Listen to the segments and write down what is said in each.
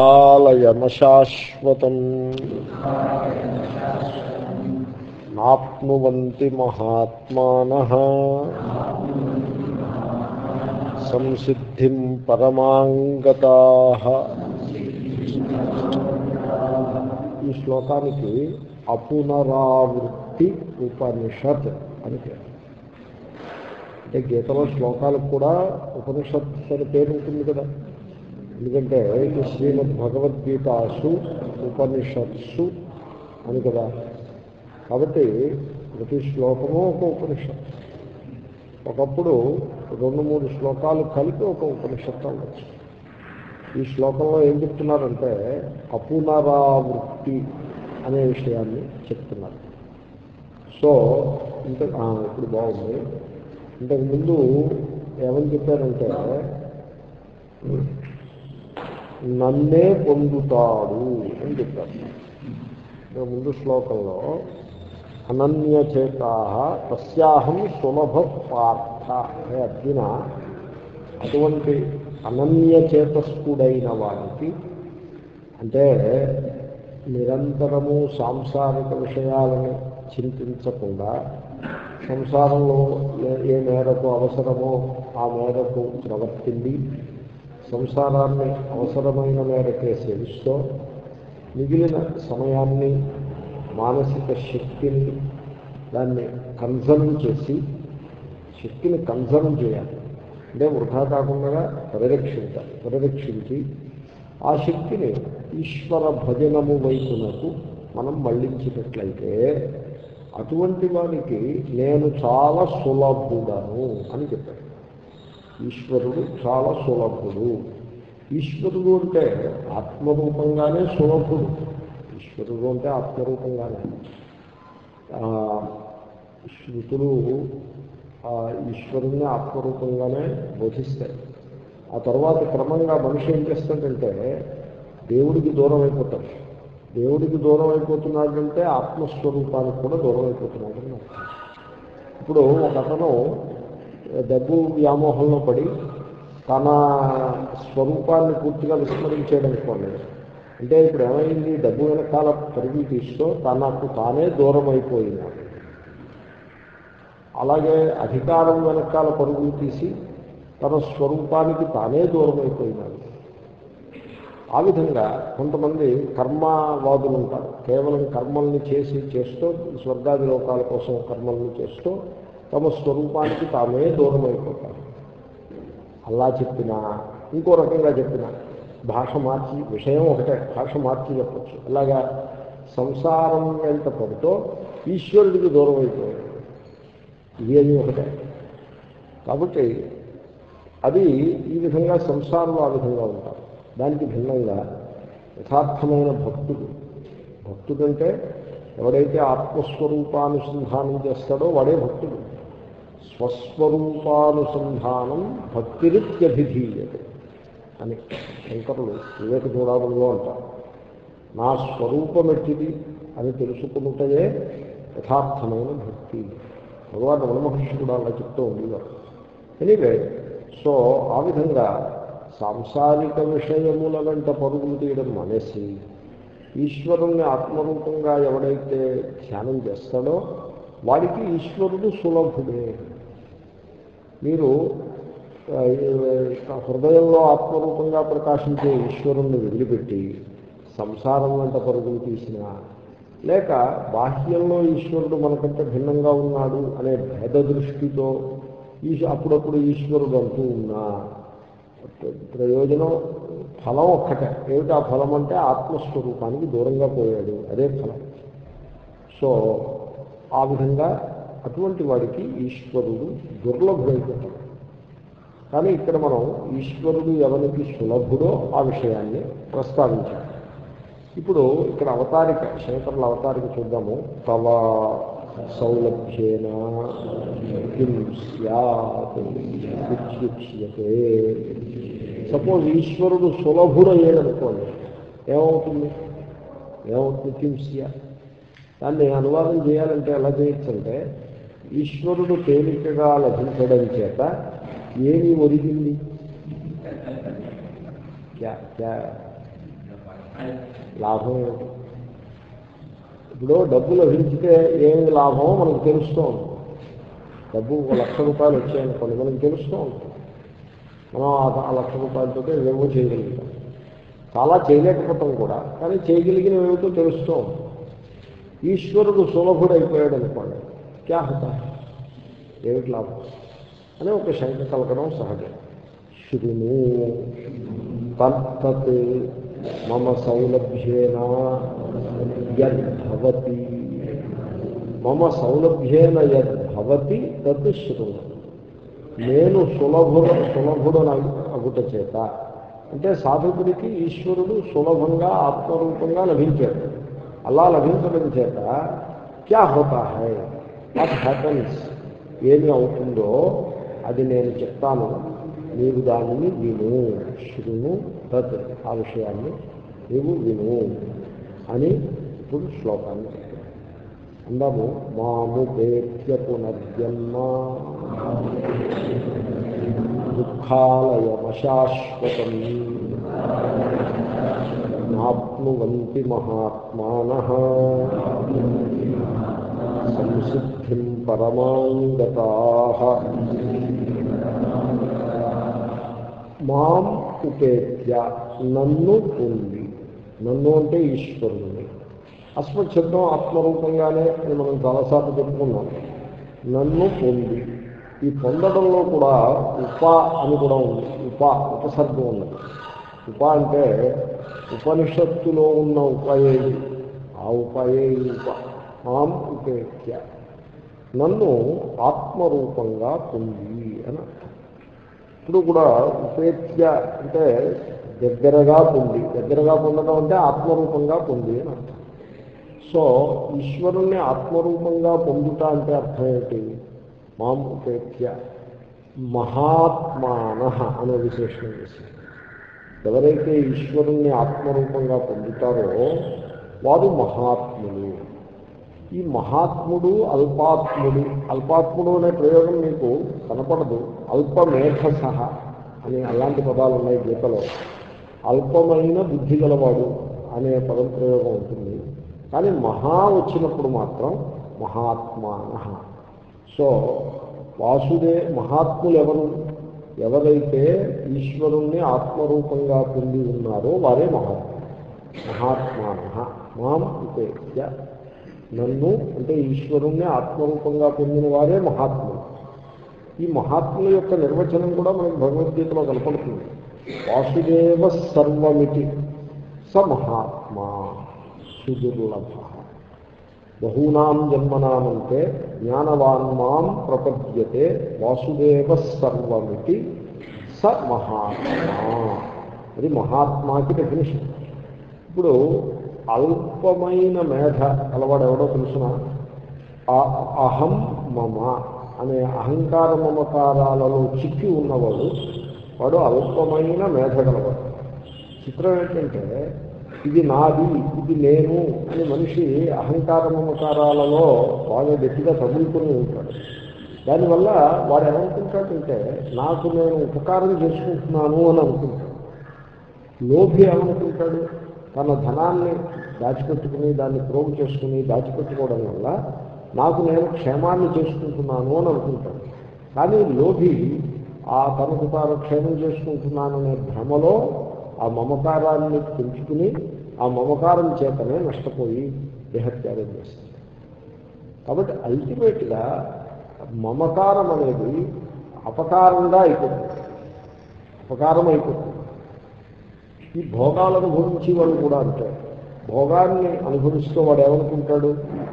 కాలయమశాశ్వతం నాప్నువంతి మహాత్మాన సంసిద్ధిం పరమాంగతా ఈ శ్లోకానికి అపునరావృత్తి ఉపనిషత్ అని పేరు. అంటే గీతలో శ్లోకాలకు కూడా ఉపనిషత్ సరి పేరు ఉంటుంది కదా. ఎందుకంటే ఇది శ్రీమద్ భగవద్గీతాసు ఉపనిషత్సు అని కదా. కాబట్టి ప్రతి శ్లోకము ఒక ఉపనిషత్ ఒకప్పుడు రెండు మూడు శ్లోకాలు కలిపి ఒక ఉపనిషత్తు అవ్వచ్చు ఈ శ్లోకంలో ఏం చెప్తున్నారంటే అపునరావృత్తి అనే విషయాన్ని చెప్తున్నారు. సో ఇంత ఇప్పుడు బాగుంది. ఇంతకుముందు ఏమని చెప్పారంటే నన్నే పొందుతాడు అని చెప్పారు. ముందు శ్లోకంలో అనన్యచేతా తస్యాహం సులభ పార్థ అనే అర్జున అటువంటి అనన్యచేతస్కుడైన వాడికి అంటే నిరంతరము సాంసారిక విషయాలను చింతించకుండా సంసారంలో ఏ- ఏ మేరకు అవసరమో ఆ మేరకు ప్రవర్తింది సంసారాన్ని అవసరమైన మేరకే సేవిస్తూ మిగిలిన సమయాన్ని మానసిక శక్తిని దాన్ని కన్సర్వ్ చేసి శక్తిని కన్సర్వ్ చేయాలి. అంటే వృధా కాకుండా పరిరక్షించాలి పరిరక్షించి ఆ శక్తిని ఈశ్వర భజనము వైపునకు మనం మళ్ళించినట్లయితే అటువంటి వారికి నేను చాలా సులభుడను అని చెప్పాడు ఈశ్వరుడు చాలా సులభుడు. ఈశ్వరుడు అంటే ఆత్మరూపంగానే సులభుడు. ఈశ్వరుడు అంటే ఆత్మరూపంగానే. శృతులు ఆ ఈశ్వరుణ్ణి ఆత్మరూపంగానే బోధిస్తాయి. ఆ తర్వాత క్రమంగా మనిషి ఏం చేస్తాడంటే దేవుడికి దూరం అయిపోతాడు దేవుడికి దూరం అయిపోతున్నాడంటే ఆత్మస్వరూపానికి కూడా దూరం అయిపోతున్నాడు ఇప్పుడు ఒక అతను డబ్బు వ్యామోహంలో పడి తన స్వరూపాన్ని పూర్తిగా విస్మరించాడు అనుకోండి అంటే ఇప్పుడు ఏమైంది? డబ్బు వెనకాల పరుగులు తీస్తూ తనకు తానే దూరం అయిపోయినాడు అలాగే అధికారం వెనకాల పరుగులు తీసి తన స్వరూపానికి తానే దూరం అయిపోయినాడు ఆ విధంగా కొంతమంది కర్మవాదులు ఉంటారు. కేవలం కర్మల్ని చేసి చేస్తూ స్వర్గాది లోకాల కోసం కర్మల్ని చేస్తూ తమ స్వరూపానికి తామే దూరమైపోతారు. అలా చెప్పినా ఇంకో రకంగా చెప్పినా భాష మార్చి విషయం ఒకటే భాష మార్చి చెప్పచ్చు. అలాగా సంసారం వెంట పడుతూ ఈశ్వరుడికి దూరం అయిపోయాడు ఇది అది ఒకటే. కాబట్టి అది ఈ విధంగా సంసారంలో ఆ విధంగా ఉంటారు. దానికి భిన్నంగా యథార్థమైన భక్తుడు భక్తుడంటే ఎవడైతే ఆత్మస్వరూపానుసంధానం చేస్తాడో వాడే భక్తుడు. స్వస్వరూపానుసంధానం భక్తిరిత్యభిధీయతే అని శంకరులు వివేక చూడాలంలో అంటారు. నా స్వరూపం ఎట్టిది అని తెలుసుకుంటే యథార్థమైన భక్తి. భగవాన్ రమణ కూడా అలా చెప్తూ ఉండేవారు. ఎనీవే సో ఆ విధంగా సాంసారిక విషయముల వెంట పరుగులు తీయడం మానేసి ఈశ్వరుణ్ణి ఆత్మరూపంగా ఎవడైతే ధ్యానం చేస్తాడో వాడికి ఈశ్వరుడు సులభుడే. మీరు ఆ, హృదయంలో ఆత్మరూపంగా ప్రకాశించే ఈశ్వరుణ్ణి వదిలిపెట్టి సంసారం వెంట పరుగులు తీసినా లేక బాహ్యంలో ఈశ్వరుడు మనకంటే భిన్నంగా ఉన్నాడు అనే భేద దృష్టితో ఈ అప్పుడప్పుడు ఈశ్వరుడు అంటూ ఉన్నా ప్రయోజనం ఫలం ఒక్కటే. ఏమిటి ఆ ఫలం అంటే ఆత్మస్వరూపానికి దూరంగా పోయాడు. అదే ఫలం. సో ఆ విధంగా అటువంటి వాడికి ఈశ్వరుడు దుర్లభమైపోతాడు కానీ ఇక్కడ మనం ఈశ్వరుడు ఎవరికి సులభుడో ఆ విషయాన్ని ప్రస్తావించాం. ఇప్పుడు ఇక్కడ అవతారిక శంకరుల అవతారిక చూద్దాము. తవ సౌలభ్యేన కిం సపోజ్ ఈశ్వరుడు సులభుడు అయ్యాడనుకోండి ఏమవుతుంది? ఏమవుతుంది కింస్యా దాన్ని అనువాదం చేయాలంటే ఎలా చేయొచ్చు అంటే ఈశ్వరుడు తేలికగా లభించడం చేత ఏమి ఒరిగింది? క్యా క్యా? లాభం ఏమిటి? ఇప్పుడు డబ్బు లభించితే ఏమి లాభమో మనకు తెలుస్తూ ఉంటుంది. డబ్బు ఒక లక్ష రూపాయలు వచ్చాయనుకోండి మనకు తెలుస్తూ ఉంటుంది. మనం ఆ- లక్ష రూపాయలతో ఏమో చేయగలుగుతాం. చాలా చేయలేకపోతాం కూడా కానీ చేయగలిగిన ఏమిటో తెలుస్తూ ఉంటుంది. ఈశ్వరుడు సులభుడైపోయాడు అనుకోండి క్యా హోతా? ఏమిటి లాభం? అని ఒక శంక కలగడం సహజం. శృణు తత్తత్ మమ సౌలభ్యేన యద్భవతి. మమ సౌలభ్యేన యద్భవతి తత్ శృణు. నేను సులభుడు సులభుడన అగుట చేత. అంటే సాధకుడికి ఈశ్వరుడు సులభంగా ఆత్మరూపంగా లభించాడు. అలా లభించడం చేత క్యా హోతా హై? వాట్ హ్యాపన్స్ ఏమి అవుతుందో అది నేను చెప్తాను. నీవు దానిని విను. శృను తత్. ఆ విషయాన్ని నీవు విను అని ఇప్పుడు శ్లోకాన్ని చెప్తాను అందాము మాము పేత్య పునర్జన్మ దుఃఖాలయమశాశ్వతం నాప్నువంతి మహాత్మాన సంసిద్ధిం పరమాంగతా మాం ఉపేత్య నన్ను పొంది నన్ను అంటే ఈశ్వరుని అస్మచ్చబ్దం ఆత్మరూపంగానే అని మనం చాలాసార్లు చెప్పుకున్నాం. నన్ను పొంది. ఈ పొందడంలో కూడా ఉప అని కూడా ఉంది. ఉప ఉపసర్గం ఉన్నది. ఉప అంటే ఉపనిషత్తులో ఉన్న ఉపాయేది. ఆ ఉపాయే ఉప. మాం ఉపేత్య నన్ను ఆత్మరూపంగా పొంది అని అర్థం. ఇప్పుడు కూడా ఉపేత్య అంటే దగ్గరగా పొంది. దగ్గరగా పొందడం అంటే ఆత్మరూపంగా పొంది అని అర్థం. సో ఈశ్వరుణ్ణి ఆత్మరూపంగా పొందుట అంటే అర్థం ఏంటి? మాం ఉపేత్య మహాత్మాన అనే విశేషణం చేశారు. ఎవరైతే ఈశ్వరుణ్ణి ఆత్మరూపంగా పొందుతారో వారు మహాత్ములు. ఈ మహాత్ముడు అల్పాత్ముడు అల్పాత్ముడు అనే ప్రయోగం మీకు కనపడదు. అల్పమేధస అని అలాంటి పదాలు ఉన్నాయి గీతలో. అల్పమైన బుద్ధి గలవాడు అనే పదం ప్రయోగం ఉంటుంది. కానీ మహా వచ్చినప్పుడు మాత్రం మహాత్మాన సో వాసుదే మహాత్ములు ఎవరు ఎవరైతే ఈశ్వరుణ్ణి ఆత్మరూపంగా పొంది ఉన్నారో వారే మహాత్మ మహాత్మాన మాం ఉపేత్య నన్ను అంటే ఈశ్వరుణ్ణి ఆత్మరూపంగా పొందిన వారే మహాత్ములు. ఈ మహాత్ముల యొక్క నిర్వచనం కూడా మనకు భగవద్గీతలో కనపడుతుంది. వాసుదేవ సర్వమితి స మహాత్మా సుదుర్లభ. బహూనాం జన్మనామంటే జ్ఞానవాన్మాం ప్రపద్యతే వాసుదేవ సర్వమితి స మహాత్మా. అది మహాత్మాకి డెఫినేషన్ ఇప్పుడు అల్పమైన మేధ అలవాడు ఎవడో తెలుసిన అహం మమ అనే అహంకార మమకారాలలో చిక్కి ఉన్నవాడు వాడు అల్పమైన మేధ గలవాడు. చిత్రం ఏంటంటే ఇది నాది ఇది నేను అని మనిషి అహంకార మమకారాలలో బాగా గట్టిగా తగులుకొని ఉంటాడు. దానివల్ల వాడు ఏమనుకుంటాడంటే నాకు నేను ఉపకారం చేసుకుంటున్నాను అని అనుకుంటాడు. లోభి ఏమనుకుంటాడు? తన ధనాన్ని దాచిపెట్టుకుని దాన్ని ప్రోగు చేసుకుని దాచిపెట్టుకోవడం వల్ల నాకు నేను క్షేమాన్ని చేసుకుంటున్నాను అని అనుకుంటాడు. కానీ లోభి ఆ తనకు తాను క్షేమం చేసుకుంటున్నాననే భ్రమలో ఆ మమకారాన్ని పెంచుకుని ఆ మమకారం చేతనే నష్టపోయి దేహత్యాగం చేస్తాడు కాబట్టి అల్టిమేట్గా మమకారం అనేది అపకారంగా అయిపోతుంది. అపకారం అయిపోతుంది. ఈ భోగాలను అనుభవించి వాళ్ళు కూడా అంటారు భోగాన్ని అనుభవిస్తూ వాడు ఏమనుకుంటాడు?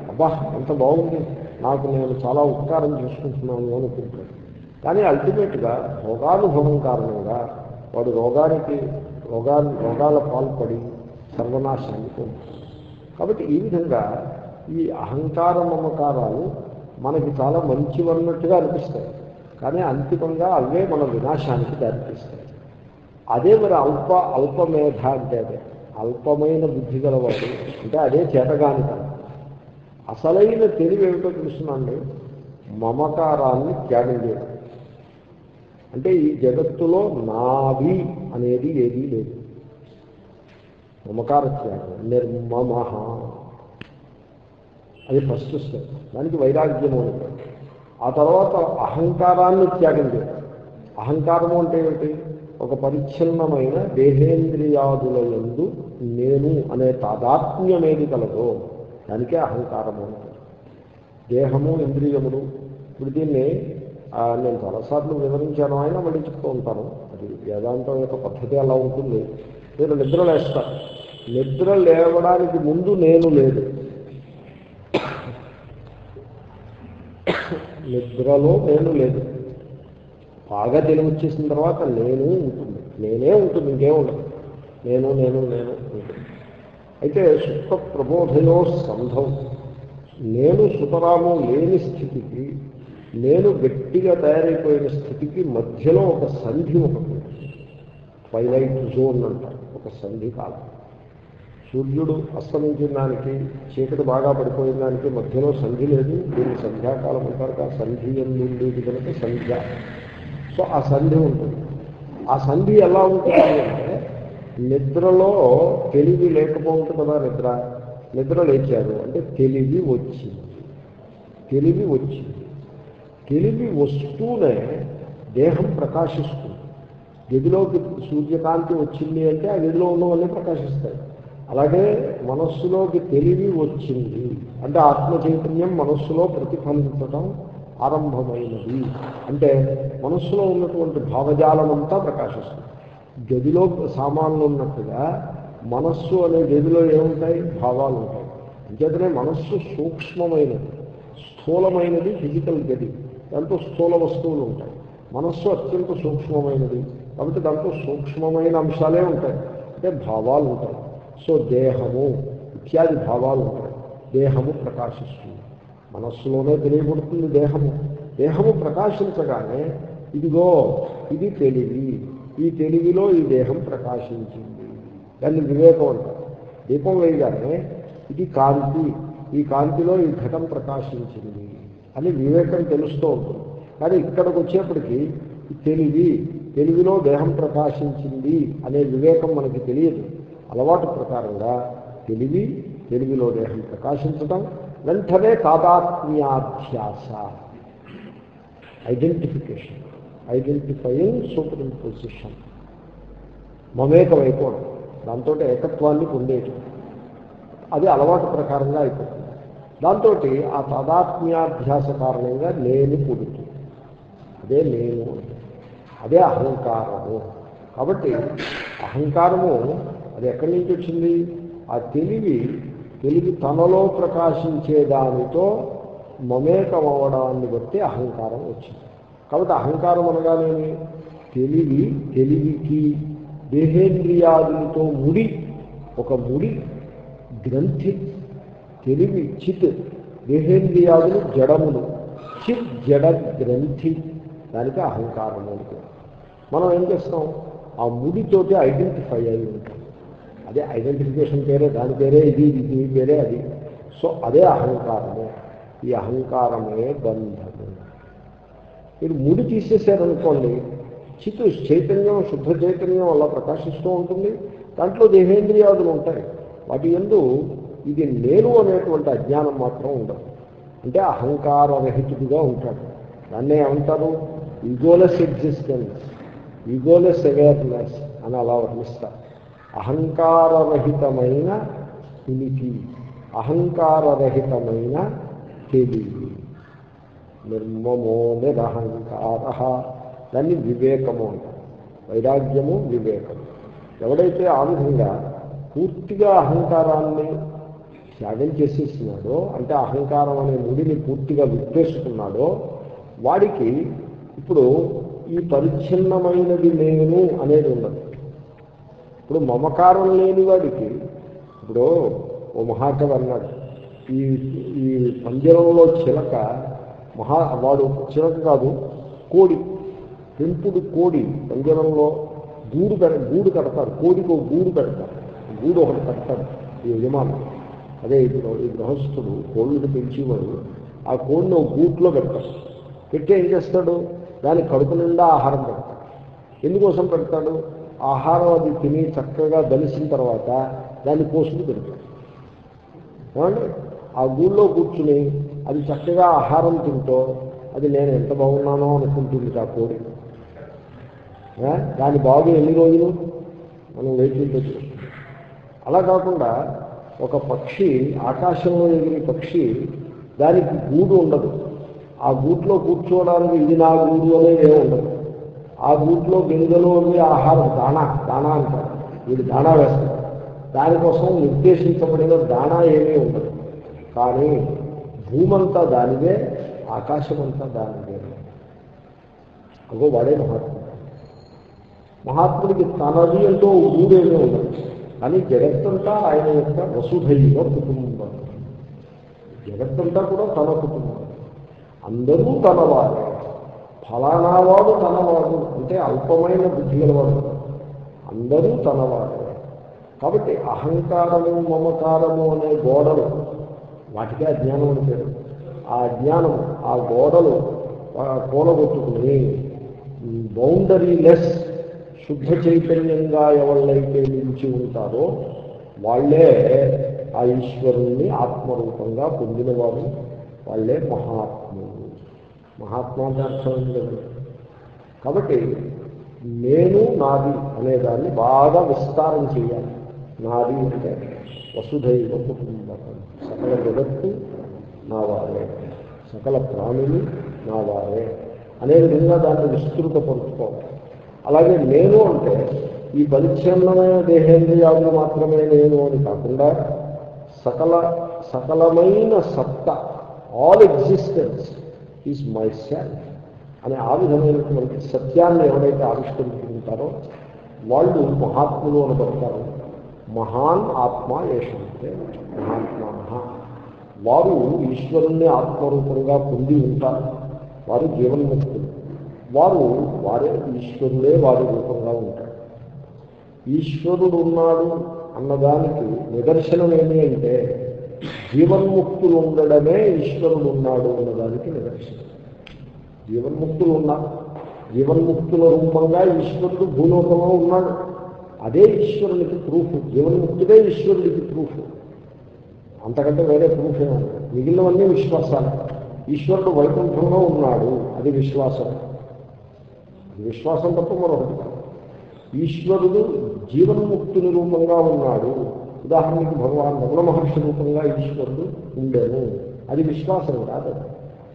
అబ్బా ఎంత బాగుంది. నాకు నేను చాలా ఉపకారం చేసుకుంటున్నాను అనుకుంటాడు. కానీ అల్టిమేట్గా భోగానుభవం కారణంగా వాడు రోగానికి రోగా రోగాల పాల్పడి సర్వనాశాన్ని కాబట్టి ఈ విధంగా ఈ అహంకార మమకారాలు మనకి చాలా మంచివన్నట్టుగా అనిపిస్తాయి. కానీ అంతిమంగా అవే మన వినాశానికి దారితీస్తాయి. అదే మరి అల్ప అల్పమేధ అంటే అదే. అల్పమైన బుద్ధి గలవాడు అంటే అదే చేతగాని కాదు అసలైన తెలివి ఏమిటో తెలుసునండి మమకారాన్ని త్యాగం చేయడం. అంటే ఈ జగత్తులో నావి అనేది ఏదీ లేదు. మమకార త్యాగం నిర్మమ అది ఫస్ట్ స్టెప్ దానికి వైరాగ్యము అని ఆ తర్వాత అహంకారాన్ని త్యాగం చేయాలి. అహంకారము అంటే ఏమిటి? ఒక పరిచ్ఛిన్నమైన దేహేంద్రియాదుల ఎందు నేను అనే తాదాత్మ్యమేది కలదో దానికే అహంకారము అంటే దేహము ఇంద్రియములు. ఇప్పుడు దీన్ని నేను చాలాసార్లు వివరించాను అయినా మళ్ళీ చెప్తూ ఉంటాను. అది వేదాంతం యొక్క పద్ధతి అలా ఉంటుంది. మీరు నిద్ర లేస్తారు నిద్ర లేవడానికి ముందు నేను లేదు నిద్రలో నేను లేదు బాగా తెలివి వచ్చేసిన తర్వాత నేను ఉంటుంది. నేనే ఉంటుంది ఇంకేం ఉండదు. నేను నేను నేను ఉంటుంది అయితే సుఖ ప్రబోధయో సంధం. నేను సుతరాము లేని స్థితికి నేను గట్టిగా తయారైపోయిన స్థితికి మధ్యలో ఒక సంధి ఒకటి. ట్వైలైట్ జోన్ అంటారు. ఒక సంధి కాలం. సూర్యుడు అస్తమించిన దానికి చీకటి బాగా పడిపోయిన దానికి మధ్యలో సంధి లేదు. దీన్ని సంధ్యాకాలం అంటారు ఆ సంధి ఎందుండేది కనుక సంధ్య. సో ఆ సంధి ఉంటుంది. ఆ సంధి ఎలా ఉంటుంది అంటే నిద్రలో తెలివి లేకపోతుంది కదా నిద్ర. నిద్ర లేచారు అంటే తెలివి వచ్చింది. తెలివి వచ్చింది. తెలివి వస్తూనే దేహం ప్రకాశిస్తుంది. గదిలోకి సూర్యకాంతి వచ్చింది అంటే ఆ గదిలో ఉన్నవన్నీ ప్రకాశిస్తాయి. అలాగే మనస్సులోకి తెలివి వచ్చింది అంటే ఆత్మ చైతన్యం మనస్సులో ప్రతిఫలించడం ఆరంభమైనది. అంటే మనస్సులో ఉన్నటువంటి భావజాలం అంతా ప్రకాశిస్తుంది. గదిలో సామాన్లు ఉన్నట్టుగా మనస్సు అనే గదిలో ఏముంటాయి? భావాలు ఉంటాయి. అంచేతనే మనస్సు సూక్ష్మమైనది. స్థూలమైనది ఫిజికల్ గది. దాంట్లో స్థూల వస్తువులు ఉంటాయి. మనస్సు అత్యంత సూక్ష్మమైనది. కాబట్టి దాంట్లో సూక్ష్మమైన అంశాలే ఉంటాయి. అంటే భావాలు ఉంటాయి. సో దేహము ఇత్యాది భావాలు ఉంటాయి. దేహము ప్రకాశిస్తుంది. మనస్సులోనే తెలియబడుతుంది దేహము. దేహము ప్రకాశించగానే ఇదిగో ఇది తెలివి. ఈ తెలివిలో ఈ దేహం ప్రకాశించింది. దాన్ని వివేకం అంటారు. దీపం వేయగానే ఇది కాంతి. ఈ కాంతిలో ఈ ఘటం ప్రకాశించింది అని వివేకం తెలుస్తూ ఉంటుంది. కానీ ఇక్కడికి వచ్చేప్పటికీ ఈ తెలివి. తెలివిలో దేహం ప్రకాశించింది అనే వివేకం మనకి తెలియదు. అలవాటు ప్రకారంగా తెలివి తెలివిలో దేహం ప్రకాశించడం వెంటనే తాదాత్మ్యాధ్యాస ఐడెంటిఫికేషన్ ఐడెంటిఫైయింగ్ సూపర్ ఇంపోజిషన్ మమేకమైపోవడం దాంతో ఏకత్వాన్ని పొందేయటం. అది అలవాటు ప్రకారంగా అయిపోతుంది. దాంతో ఆ తాదాత్మ్యాధ్యాస కారణంగా నేను పుడుతుంది అదే నేను అంటే. అదే అహంకారము. కాబట్టి అహంకారము అది ఎక్కడి నుంచి వచ్చింది? ఆ తెలివి తెలివి తనలో ప్రకాశించే దానితో మమేకం అవ్వడాన్ని బట్టి అహంకారం వచ్చింది. కాబట్టి అహంకారం అనగానేమి? తెలివి తెలివికి దేహేంద్రియాదులతో ముడి ఒక ముడి గ్రంథి తెలివి చిత్ దేహేంద్రియాదులు జడములు చిత్ జడ గ్రంథి. దానికి అహంకారము అంటే మనం ఏం చేస్తాం? ఆ ముడితోటి ఐడెంటిఫై అయి ఉంటాం. అదే ఐడెంటిఫికేషన్ పేరే దాని పేరే ఇది ఇది పేరే అది. సో అదే అహంకారము. ఈ అహంకారమే బంధము. మీరు ముడి తీసేసారనుకోండి చిత్తు చైతన్యం శుద్ధ చైతన్యం అలా ప్రకాశిస్తూ ఉంటుంది. దాంట్లో దేహేంద్రియాదులు ఉంటాయి. వాటి ఎందు ఇది నేను అనేటువంటి అజ్ఞానం మాత్రం ఉండదు. అంటే అహంకారరహితుడిగా ఉంటాడు. దాన్నే ఏమంటారు? ఈగోలెస్ ఎగ్జిస్టెన్స్ ఈగోలెస్ అవేర్నెస్ అని అలా వర్ణిస్తారు. అహంకారరహితమైన ఉనికి అహంకారరహితమైన తెలివి నిర్మమో నిరహంకార. దాన్ని వివేకము అంటారు. వైరాగ్యము వివేకము. ఎవడైతే ఆ విధంగా పూర్తిగా అహంకారాన్ని త్యాగం చేసేసినాడో అంటే అహంకారం అనే ముడిని పూర్తిగా విప్పేసుకున్నాడో వాడికి ఇప్పుడు ఈ పరిచ్ఛిన్నమైనది నేను అనేది ఉన్నది. ఇప్పుడు మమకారం లేని వాడికి ఇప్పుడు ఓ మహాకవి అన్నాడు ఈ ఈ పంజరంలో చిలక మహా వాడు చిలక కాదు కోడి పెంపుడు కోడి పంజరంలో గూడు పెడ గూడు కడతారు కోడికి గూడు పెడతారు గూడు ఒకటి కడతాడు ఈ యజమాను అదే ఇప్పుడు ఈ గృహస్థుడు కోళ్ళని పెంచేవాడు ఆ కోడిని ఒక గూట్లో పెడతాడు. పెట్టి ఏం చేస్తాడు? దాని కడుపు నిండా ఆహారం పెడతాడు. ఎందుకోసం పెడతాడు? ఆహారం అది తిని చక్కగా దలిసిన తర్వాత దాన్ని కోసుకు తింటాడు. ఏమండి? ఆ గూళ్ళో కూర్చుని అది చక్కగా ఆహారం తింటూ అది నేను ఎంత బాగున్నానో అనుకుంటుంది ఆ కోడి. దాని బాగు ఎన్ని రోజులు? మనం వేచి అలా కాకుండా ఒక పక్షి ఆకాశంలో ఎగిరి పక్షి దానికి గూడు ఉండదు. ఆ గూట్లో కూర్చోవడానికి ఇది నా గూడు అనేది ఏమి ఉండదు. ఆ గూట్లో గింజలు అవి ఆహారం దాణా దాణా అంటారు. వీడు దాణా వేస్తారు దానికోసం నిర్దేశించబడిన దాణా ఏమీ ఉండదు. కానీ భూమంతా దానిదే ఆకాశమంతా దానిదే. అగో వాడే మహాత్ముడు. మహాత్ముడికి తనది అంటూ ఓ గూడేమీ ఉండదు. కానీ జగత్తంతా ఆయన యొక్క వసుధైవ కుటుంబం. జగత్తంతా కూడా తన కుటుంబం. అందరూ తనవారే. ఫలానా వాడు తనవాడు అంటే అల్పమైన బుద్ధి గలవాడు అందరూ తనవారు. కాబట్టి అహంకారము మమకారము అనే గోడలు వాటికే అజ్ఞానం అని పేరు. ఆ అజ్ఞానం ఆ గోడలు కూలగొట్టుకుని బౌండరీ లెస్ శుద్ధ చైతన్యంగా ఎవళ్ళైతే నిలిచి ఉంటారో వాళ్ళే ఆ ఈశ్వరుణ్ణి ఆత్మరూపంగా పొందినవారు. వాళ్ళే మహాత్ములు. మహాత్మా అంటే అర్థం కాబట్టి నేను నాది అనేదాన్ని బాగా విస్తారం చేయాలి. నాది అంటే వసుధైవ కుటుంబం సకల జగత్తు నా వారే సకల ప్రాణులు నా వారే అనే విధంగా దాన్ని విస్తృతపరుచుకోవాలి అలాగే నేను అంటే ఈ పరిచ్ఛిన్నమైన దేహేంద్రియాలు మాత్రమే నేను అని కాకుండా సకల సకలమైన సత్త all existence is my self అనే ఆ విధమైనటువంటి సత్యాన్ని ఎవరైతే ఆవిష్కరించుకుంటారో వాళ్ళు మహాత్ములు అనబడతారు మహాన్ ఆత్మ ఏషంటే మహాత్మా వారు ఈశ్వరుణ్ణి ఆత్మరూపంగా పొంది ఉంటారు. వారు జీవన్ముక్తులు. వారు వారే ఈశ్వరులే వారి రూపంగా ఉంటారు. ఈశ్వరుడు ఉన్నాడు అన్నదానికి నిదర్శనం ఏమి అంటే జీవన్ముక్తులు ఉండడమే ఈశ్వరుడు ఉన్నాడు అన్నదానికి నిదర్శనం. జీవన్ముక్తులు ఉన్నారు జీవన్ముక్తుల రూపంగా ఈశ్వరుడు భూలోకంలో ఉన్నాడు. అదే ఈశ్వరునికి ప్రూఫ్ జీవన్ముక్తుడే ఈశ్వరుడికి ప్రూఫ్ అంతకంటే వేరే ప్రూఫ్ ఏమన్నా మిగిలినవన్నీ విశ్వాసాలు. ఈశ్వరుడు వైకుంఠంలో ఉన్నాడు. అది విశ్వాసం. అది విశ్వాసం తప్ప మరొకటి ఈశ్వరుడు జీవన్ముక్తుని రూపంగా ఉన్నాడు. ఉదాహరణకి భగవాన్ రమణ మహర్షి రూపంగా ఈశ్వరుడు ఉండేను అది విశ్వాసం కాదు.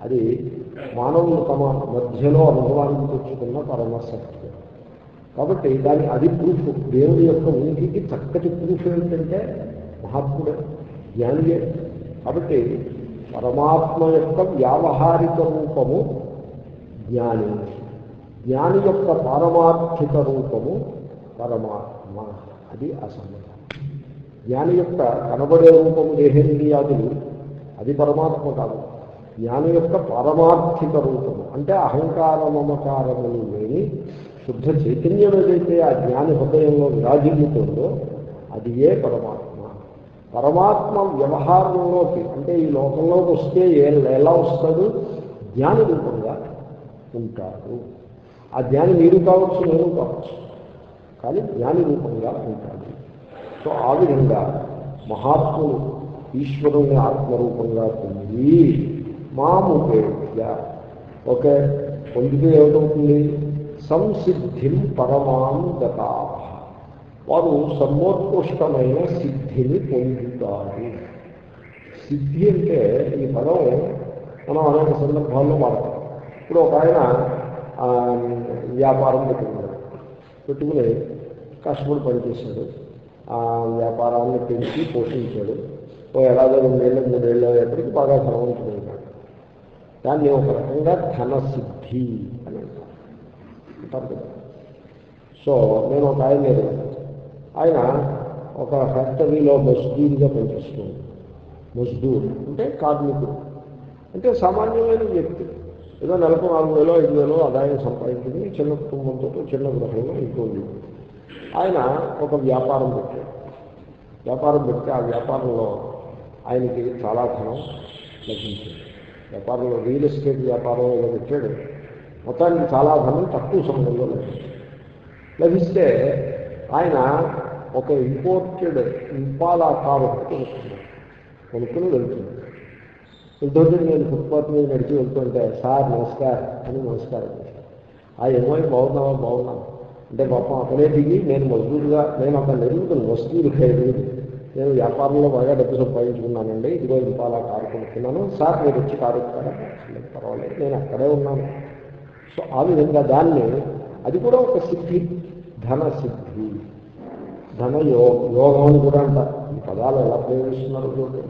అది మానవులు తమ మధ్యలో అనుభవాన్ని తెచ్చుకున్న పరమ సత్యం కాబట్టి దాని అది ప్రూఫ్ దేవుడి యొక్క ఉనికికి చక్కటి ప్రూఫ్ ఏమిటంటే మహాత్ముడే జ్ఞానియే. కాబట్టి పరమాత్మ యొక్క వ్యావహారిక రూపము జ్ఞాని. జ్ఞాని యొక్క పారమార్థిక రూపము పరమాత్మ. అది అసంగతం. జ్ఞాని యొక్క కనబడే రూపము దేహేంద్రియాదులు అది పరమాత్మ కాదు. జ్ఞాని యొక్క పారమార్థిక రూపము అంటే అహంకార మమకారములు లేని శుద్ధ చైతన్యం ఏదైతే ఆ జ్ఞాని హృదయంలో విరాజిల్లుతుందో అది ఏ పరమాత్మ? పరమాత్మ వ్యవహారంలోకి అంటే ఈ లోకంలోకి వస్తే ఏ ఎలా వస్తాడు? జ్ఞాని రూపంగా ఉంటాడు. ఆ జ్ఞాని మీరు కావచ్చు నేను కావచ్చు కానీ జ్ఞాని రూపంగా ఉంటాడు. సో ఆ విధంగా మహాత్ములు ఈశ్వరుని ఆత్మరూపంగా పొంది మాముపేత్య ఓకే పొందితే ఏమిటవుతుంది సంసిద్ధిం పరమాం గతా వారు సర్వోత్కృష్టమైన సిద్ధిని పొందుతారు సిద్ధి అంటే ఈ పదం మనం అనేక సందర్భాల్లో వాడతాం ఇప్పుడు ఒక ఆయన ఆ, వ్యాపారం పెట్టుకున్నాడు పెట్టుకుని కష్టపడి పనిచేశాడు ఆ వ్యాపారాన్ని పెంచి పోషించాడు. ఓ ఏడాది రెండేళ్ళు మూడేళ్ళు ఎప్పటికీ బాగా ధనవంతుడైనాడు దాన్ని ఒక రకంగా ధనసిద్ధి అని అంటారు. అంటారు కదా. సో నేను ఒక ఆయన ఆయన ఒక ఫ్యాక్టరీలో మజ్దూరుగా పనిచేస్తుంది మజ్దూర్ అంటే కార్మికుడు. అంటే సామాన్యమైన వ్యక్తి. ఏదో నెలకు నాలుగు వేలో ఐదు వేలో ఆదాయం సంపాదించుకుని చిన్న కుటుంబంతో చిన్న గృహంలో ఇంకో ఆయన ఒక వ్యాపారం పెట్టాడు. వ్యాపారం పెడితే ఆ వ్యాపారంలో ఆయనకి చాలా ధనం లభించింది. వ్యాపారంలో రియల్ ఎస్టేట్ వ్యాపారం ఏదో పెట్టాడు. మొత్తానికి చాలా ధనం తక్కువ సమయంలో లభించింది. లభిస్తే ఆయన ఒక ఇంపోర్టెడ్ ఇంపాలా కారు ఒకటి కొనుక్కున్నాడు. కొనుక్కుని వెళ్తుంది వెళ్తుంటే నేను ఫుట్పాత్ మీద నడిచి వెళ్తుంటే సార్ నమస్కార్ అని నమస్కారం చేశాను ఆ ఏమో బాగున్నావా? బాగున్నాను. అంటే పాపం అతనే దిగి నేను మజదూరుగా నేను అతను ఎదుగుతున్న వస్తువులు ఖరీదు నేను వ్యాపారంలో బాగా డబ్బు సంపాదించుకున్నానండి. ఇదిగో ఇంపాలా కారు కొనుక్కున్నాను. సార్ మీరు వచ్చి కారు పర్వాలేదు నేను అక్కడే ఉన్నాను. సో ఆ విధంగా దాన్ని అది కూడా ఒక సిద్ధి ధన సిద్ధి ధన యోగ యోగం అని కూడా అంటారు. ఈ పదాలు ఎలా ప్రయోగిస్తున్నారు చూడండి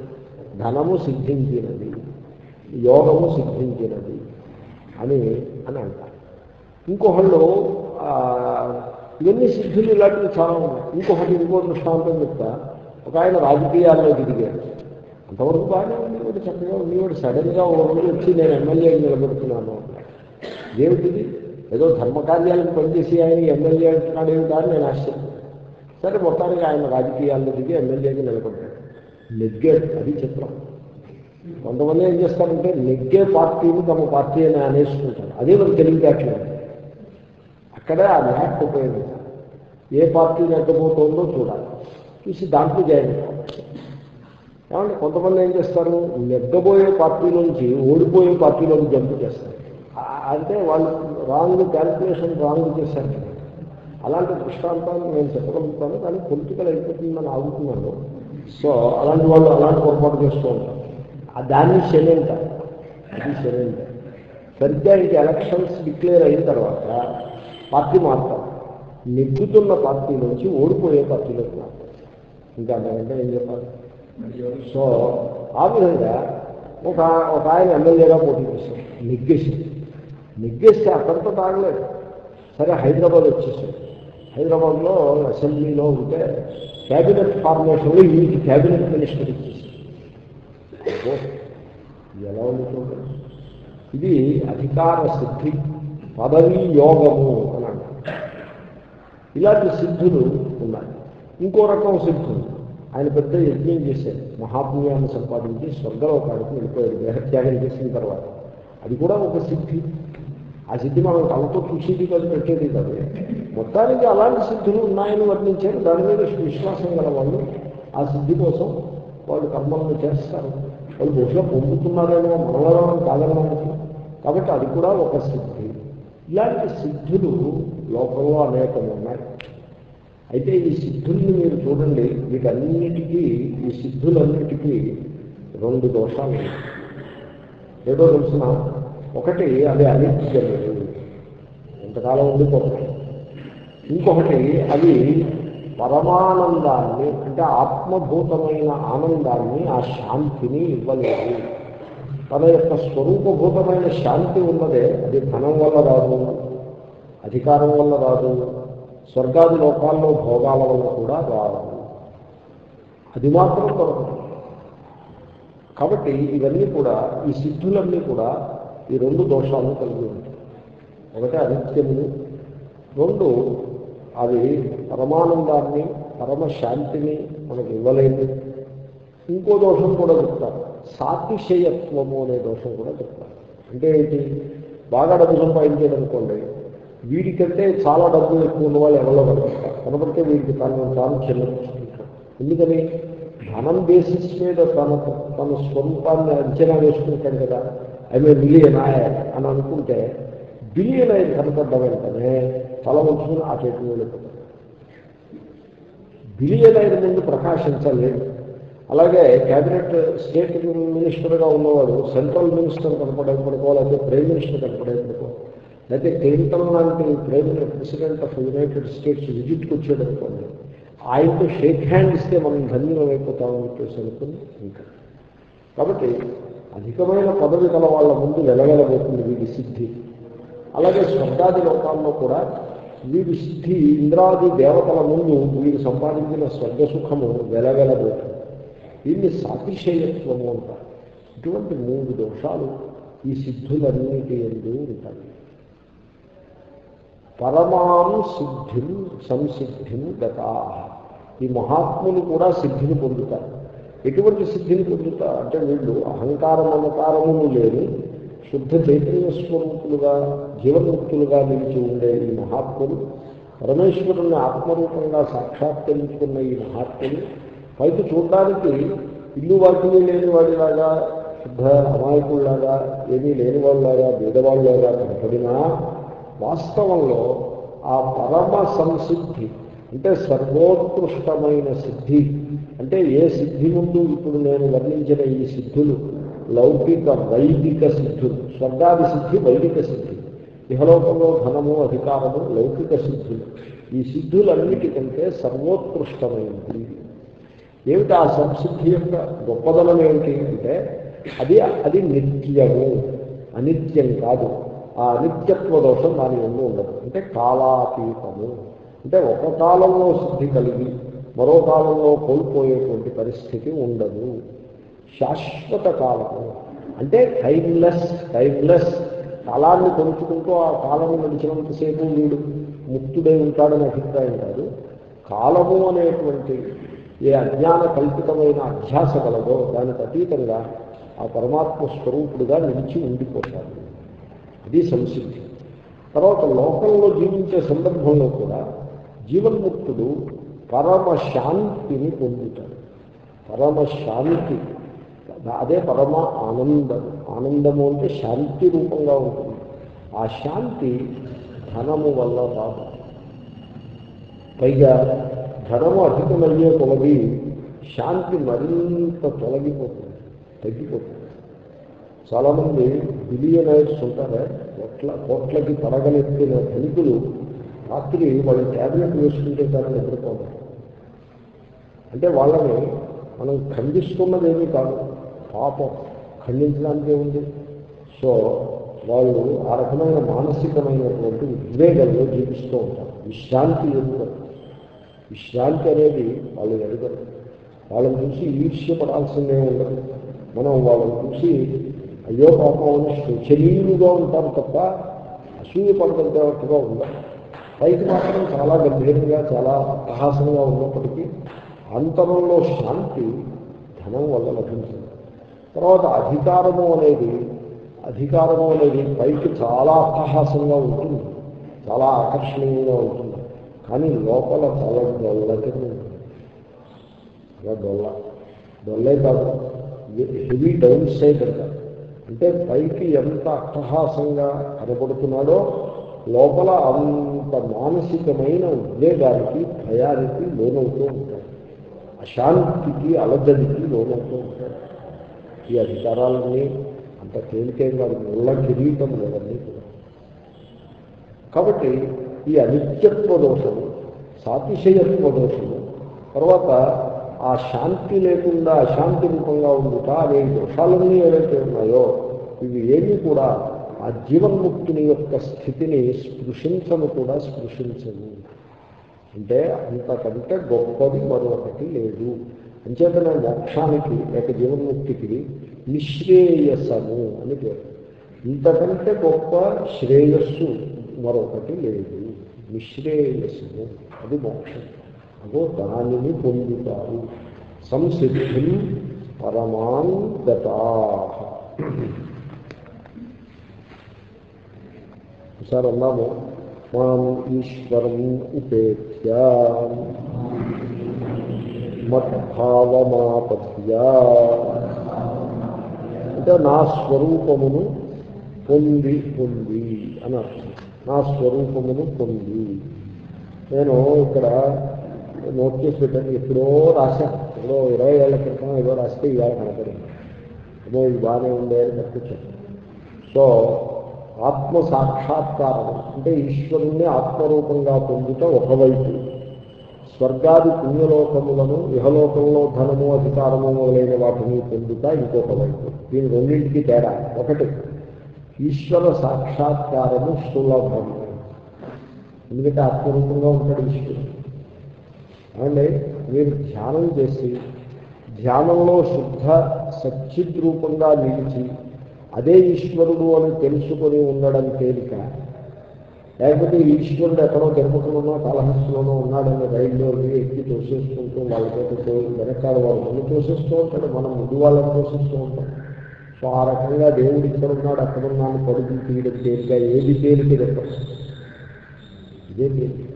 ధనము సిద్ధించినది యోగము సిద్ధించినది అని అని అంటారు. ఇంకొకళ్ళు ఇవన్నీ సిద్ధులు ఇలాంటివి చాలా ఉన్నాయి. ఇంకొకటి ఇంకో దృష్టాంతం చెప్తా. ఒక ఆయన రాజకీయాల్లో దిగాడు. అంతవరకు బాగానే ఉంది చక్కగా ఉంది వాడు సడన్గా ఓ రోజు వచ్చి నేను ఎమ్మెల్యే నిలబెడుతున్నాను ఏమిటిది? ఏదో ధర్మకార్యాలకు పనిచేసి ఆయన ఎమ్మెల్యే అంటున్నాడు ఏమి నేను ఆశ్చర్యం సరే మొత్తానికి ఆయన రాజకీయాల్లో దిగి ఎమ్మెల్యేకి నిలబడ్డాడు. నెగ్గాడు అది చిత్రం. కొంతమంది ఏం చేస్తారంటే నెగ్గే పార్టీని తమ పార్టీ అని అనేసుకుంటారు. అదే మరి తెలివితేటలు అక్కడే ఆ ల్యాక్ ఉపయోగించాలి ఏ పార్టీ నెగ్గబోతోందో చూడాలి. చూసి దాంట్లో జాయిన్ అవ్వాలి ఏమంటే కొంతమంది ఏం చేస్తారు? నెగ్గబోయే పార్టీలోంచి ఓడిపోయే పార్టీలోకి జంప్ చేస్తారు. అంటే వాళ్ళు రాంగ్ క్యాల్కులేషన్ రాంగ్ చేశారు. అలాంటి దృష్టాంతాలు నేను చెప్పగలుగుతాను కానీ పొలిటికల్ అయిపోతుందని ఆగుతున్నాను. సో అలాంటి వాళ్ళు అలాంటి పొరపాటు చేస్తూ ఉంటారు. ఆ దాన్ని శని అది శని సరిగ్గా ఇంక ఎలక్షన్స్ డిక్లేర్ అయిన తర్వాత పార్టీ మారుతారు నెగ్గుతున్న పార్టీ నుంచి ఓడిపోయే పార్టీలోకి మారుతారు ఇంకా అంతకంటే ఏం చెప్పాలి? సో ఆ విధంగా ఒక ఒక ఆయన ఎమ్మెల్యేగా పోటీ చేశాడు. నెగ్గేసి నెగ్గేస్తే అక్కడంతా తాగలేదు. సరే హైదరాబాద్ వచ్చేసాడు. హైదరాబాద్లో అసెంబ్లీలో ఉంటే క్యాబినెట్ ఫార్మేషన్లో వీరికి క్యాబినెట్ మినిస్టర్ ఇచ్చేసాడు ఎలా ఉంటుంది ఇది అధికార సిద్ధి పదవీ యోగము. ఇలాంటి సిద్ధులు ఉన్నాయి. ఇంకో రకం సిద్ధులు ఆయన పెద్ద యజ్ఞం చేశారు మహాపుణ్యాన్ని సంపాదించి స్వర్గలోకానికి వెళ్ళిపోయాడు. దేహత్యాగం చేసిన తర్వాత. అది కూడా ఒక సిద్ధి. ఆ సిద్ధి మనం కళ్ళతో చూసేది కాదు పెట్టేది కాదు. మొత్తానికి అలాంటి సిద్ధులు ఉన్నాయని వర్ణించారు. దాని మీద విశ్వాసం గల వాళ్ళు ఆ సిద్ధి కోసం వాళ్ళు కర్మలను చేస్తారు. వాళ్ళు బహుశా పొందుతున్నారేమో మనవరం కాదనడానికి కాబట్టి అది కూడా ఒక సిద్ధి. ఇలాంటి సిద్ధులు లోకంలో అనేకం ఉన్నాయి. అయితే ఈ సిద్ధుల్ని మీరు చూడండి వీటన్నిటికీ ఈ సిద్ధులన్నిటికీ రెండు దోషాలు ఏదో తెలిసిన ఒకటి అది అనిత్యలేదు ఎంతకాలం ఉండిపోతుంది. ఇంకొకటి అవి పరమానందాన్ని అంటే ఆత్మభూతమైన ఆనందాన్ని ఆ శాంతిని ఇవ్వలేదు. తన యొక్క స్వరూపభూతమైన శాంతి ఉన్నదే అది ధనం వల్ల రాదు అధికారం వల్ల రాదు స్వర్గాది లోకాల్లో భోగాల వల్ల కూడా రాదు. అది మాత్రం దొరకదు కాబట్టి ఇవన్నీ కూడా ఈ సిద్ధులన్నీ కూడా ఈ రెండు దోషాలను కలిగి ఉంటాయి. ఒకటి అనిత్యములు రెండు అవి పరమానందాన్ని పరమ శాంతిని మనకు ఇవ్వలేదు ఇంకో దోషం కూడా చెప్తారు. సాతిశయత్వము అనే దోషం కూడా చెప్తారు. అంటే ఏంటి? బాగా డబ్బు సంపాదించేదనుకోండి వీడికంటే చాలా డబ్బు ఎక్కువ ఉన్న వాళ్ళు ఎవరో కనపడతారు కనబడితే వీడికి తను తాను చెల్లించుకుంటారు ఎందుకని? ధనం బేసిస్ మీద తన తన స్వరూపాన్ని అంచనా వేసుకుంటాడు కదా. ఐ మీన్ మిలియన్ అని అనుకుంటే బిలియన్ అయిన కనపడ్డ వెంటనే తల ఉంచుకుని ఆ చేతి వెళ్ళిపోతాడు బిలియన్ అయిన ముందు ప్రకాశించలేదు? అలాగే క్యాబినెట్ స్టేట్ మినిస్టర్గా ఉన్నవాడు సెంట్రల్ మినిస్టర్ కనపడేపడుకో లేకపోతే ప్రైమ్ మినిస్టర్ కనపడేపడుకో లేకపోతే క్లింటన్ లాంటి prime president of United States విజిట్కి వచ్చాడు అనుకోండి ఆయనతో షేక్ హ్యాండ్ ఇస్తే మనం ధన్యం అయిపోతామని చెప్పేసి అనుకుంది ఇంకా. కాబట్టి అధికమైన పదవి గల వాళ్ళ ముందు వెలవెలబోతుంది వీడి సిద్ధి. అలాగే స్వర్గాది లోకాల్లో కూడా వీడి సిద్ధి ఇంద్రాది దేవతల ముందు వీడు సంపాదించిన స్వర్గ సుఖము వెలవెలబోతుంది. దీన్ని సాతిశయత్వము అంటారు. ఇటువంటి మూడు దోషాలు ఈ సిద్ధులన్నిటి ఎందు ఉంటాయి. పరమాం సిద్ధిం సంసిద్ధిం గతా. ఈ మహాత్ములు కూడా సిద్ధిని పొందుతారు. ఎటువంటి సిద్ధిని పొందుతారు? అంటే వీళ్ళు అహంకార మమకారములు లేని శుద్ధ చైతన్య స్వరూపులుగా జీవన్ముక్తులుగా నిలిచి ఉండే ఈ మహాత్ములు పరమేశ్వరుని ఆత్మరూపంగా సాక్షాత్కరించుకున్న ఈ మహాత్ములు పైకి చూడడానికి ఇల్లు వాటిని లేని వాడిలాగా శుద్ధ అమాయకుల్లాగా ఏమీ లేని వాళ్ళలాగా బీదవాళ్ళలాగా కనపడినా వాస్తవంలో ఆ పరమ సంసిద్ధి అంటే సర్వోత్కృష్టమైన సిద్ధి అంటే ఏ సిద్ధి ముందు ఇప్పుడు నేను వర్ణించిన ఈ సిద్ధులు లౌకిక వైదిక సిద్ధులు స్వర్గాది సిద్ధి వైదిక సిద్ధి ఇహలోకంలో ధనము అధికారము లౌకిక సిద్ధులు ఈ సిద్ధులన్నిటికంటే సర్వోత్కృష్టమైనది. ఏమిటి ఆ సంసిద్ధి యొక్క గొప్పదనం ఏమిటి అంటే అది అది నిత్యము అనిత్యం కాదు. ఆ నిత్యత్వ దోషం దాని ముందు ఉండదు. అంటే కాలాతీతము. అంటే ఒక కాలంలో సిద్ధి కలిగి మరో కాలంలో కోల్పోయేటువంటి పరిస్థితి ఉండదు. శాశ్వత కాలము. అంటే టైమ్లెస్ టైమ్లెస్. కాలాన్ని కొలుచుకుంటూ ఆ కాలము నడిచినంతసేపు వీడు ముక్తుడై ఉంటాడని అభిప్రాయం కాదు. కాలము అనేటువంటి ఏ అజ్ఞాన కల్పితమైన అధ్యాస కలదో దానికి అతీతంగా ఆ పరమాత్మ స్వరూపుడుగా నిలిచి ఉండిపోతాడు. ఇది సంసిద్ధి. తర్వాత లోకంలో జీవించే సందర్భంలో కూడా జీవన్ముక్తుడు పరమ శాంతిని పొందుతాడు. పరమ శాంతి అదే పరమ ఆనందం. ఆనందము అంటే శాంతి రూపంగా ఉంటుంది. ఆ శాంతి ధనము వల్ల రాదు. పైగా ధనము అధికమయ్యే కొలది శాంతి మరింత తొలగిపోతుంది తగ్గిపోతుంది. చాలామంది బిలియనైర్స్ ఉంటారే కోట్ల కోట్లకి పడగలెత్తిన ధనికులు రాత్రి వాళ్ళు ట్యాబ్లెట్ వేసుకుంటే దాన్ని నిద్రపోతారు అంటే వాళ్ళని మనం ఖండిస్తున్నదేమీ కాదు. పాపం ఖండించడానికి ఉంది. సో వాళ్ళు ఆ రకమైన మానసికమైనటువంటి ఉద్వేగంలో జీవిస్తూ ఉంటారు. విశ్రాంతి ఎదుగుతారు విశ్రాంతి అనేది వాళ్ళు ఎదుగరు. వాళ్ళని చూసి ఈర్ష్యపడాల్సిందే ఉండదు. మనం వాళ్ళని చూసి అయ్యో పాపం అని శరీరుగా ఉంటారు తప్ప అసూయ పడగలిగేట్టుగా ఉండదు పైకి మాత్రం చాలా గంభీరంగా చాలా అట్టహాసంగా ఉన్నప్పటికీ అంతరంలో శాంతి ధనం వల్ల లభించింది. తర్వాత అధికారము అనేది అధికారము అనేది పైకి చాలా అట్టహాసంగా ఉంటుంది చాలా ఆకర్షణీయంగా ఉంటుంది. కానీ లోపల చాలా డొల్లకి ఉంటుంది. అలా డొల్ల. డొల్లే కాదు హెవీ డౌన్ సైడ్ అంటారు అంటే పైకి ఎంత అట్టహాసంగా కనబడుతున్నాడో లోపల అంత మానసికమైన ఉద్వేగానికి భయానికి లోనవుతూ ఉంటాడు. అశాంతికి అలజడికి లోనవుతూ ఉంటాడు. ఈ అధికారాలన్నీ అంత తేలికేం కాదు ముళ్ళ కిరీటం లేవన్నీ కూడా. కాబట్టి ఈ అనిత్యత్వ దోషము సాతిశయత్వ దోషము తర్వాత ఆ శాంతి లేకుండా అశాంతి రూపంగా ఉండుట అనే దోషాలన్నీ ఏవైతే ఉన్నాయో ఇవి ఏమీ కూడా ఆ జీవన్ముక్తుని యొక్క స్థితిని స్పృశించను కూడా స్పృశించను. అంటే అంతకంటే గొప్పది మరొకటి లేదు. అంచేతనే మోక్షానికి లేక జీవన్ముక్తికి నిశ్రేయసము అని పేరు. ఇంతకంటే గొప్ప శ్రేయస్సు మరొకటి లేదు. నిశ్రేయస్సుము అది మోక్షం. అదో దానిని పొందుతారు. సంసిద్ధి పరమాన్ గతా ఒకసారి అన్నాము మాం ఈశ్వరం ఉపేత్య మద్భావమాపద్య. అంటే నా స్వరూపమును పొంది పొంది అని అర్థం. నా స్వరూపమును పొంది. నేను ఇక్కడ నోట్ చేసి పెట్టాను ఎప్పుడో రాశాను ఎప్పుడో ఇరవై ఏళ్ళ క్రితం ఏదో రాస్తే ఇవాళ కనపడింది ఏమో ఇది బాగానే ఉండే అని పట్టుకొచ్చాను సో ఆత్మ సాక్షాత్కారం అంటే ఈశ్వరుణ్ణి ఆత్మరూపంగా పొందుట ఒకవైపు. స్వర్గాది పుణ్యలోకములను ఇహలోకంలో ధనము అధికారము మొదలైన వాటిని పొందుట ఇంకొక వైపు. దీని రెండింటికి తేడా ఒకటి. ఈశ్వర సాక్షాత్కారము సులభము. ఎందుకంటే ఆత్మరూపంగా ఉంటాడు ఈశ్వరుడు. ఏమండి మీరు ధ్యానం చేసి ధ్యానంలో శుద్ధ సచ్చిద్రూపంగా నిలిచి అదే ఈశ్వరుడు అని తెలుసుకొని ఉండడం తేలిక? లేకపోతే ఈశ్వరుడు ఎక్కడో తిరుపతిలోనో కలహస్సులోనో ఉన్నాడని రైల్లో ఎక్కి తోసేసుకుంటూ వాళ్ళతో పోయి వెనకాల వాళ్ళు ముందు తోసేస్తూ ఉంటాడు మనం ముందు వాళ్ళని తోసిస్తూ ఉంటాం. సో ఆ రకంగా దేవుడు ఇక్కడ ఉన్నాడు అక్కడ ఉన్నాడు పడుకుని తీయడం తేలిక? ఏది తేలిక చెప్పండి. ఇదే తేలిక.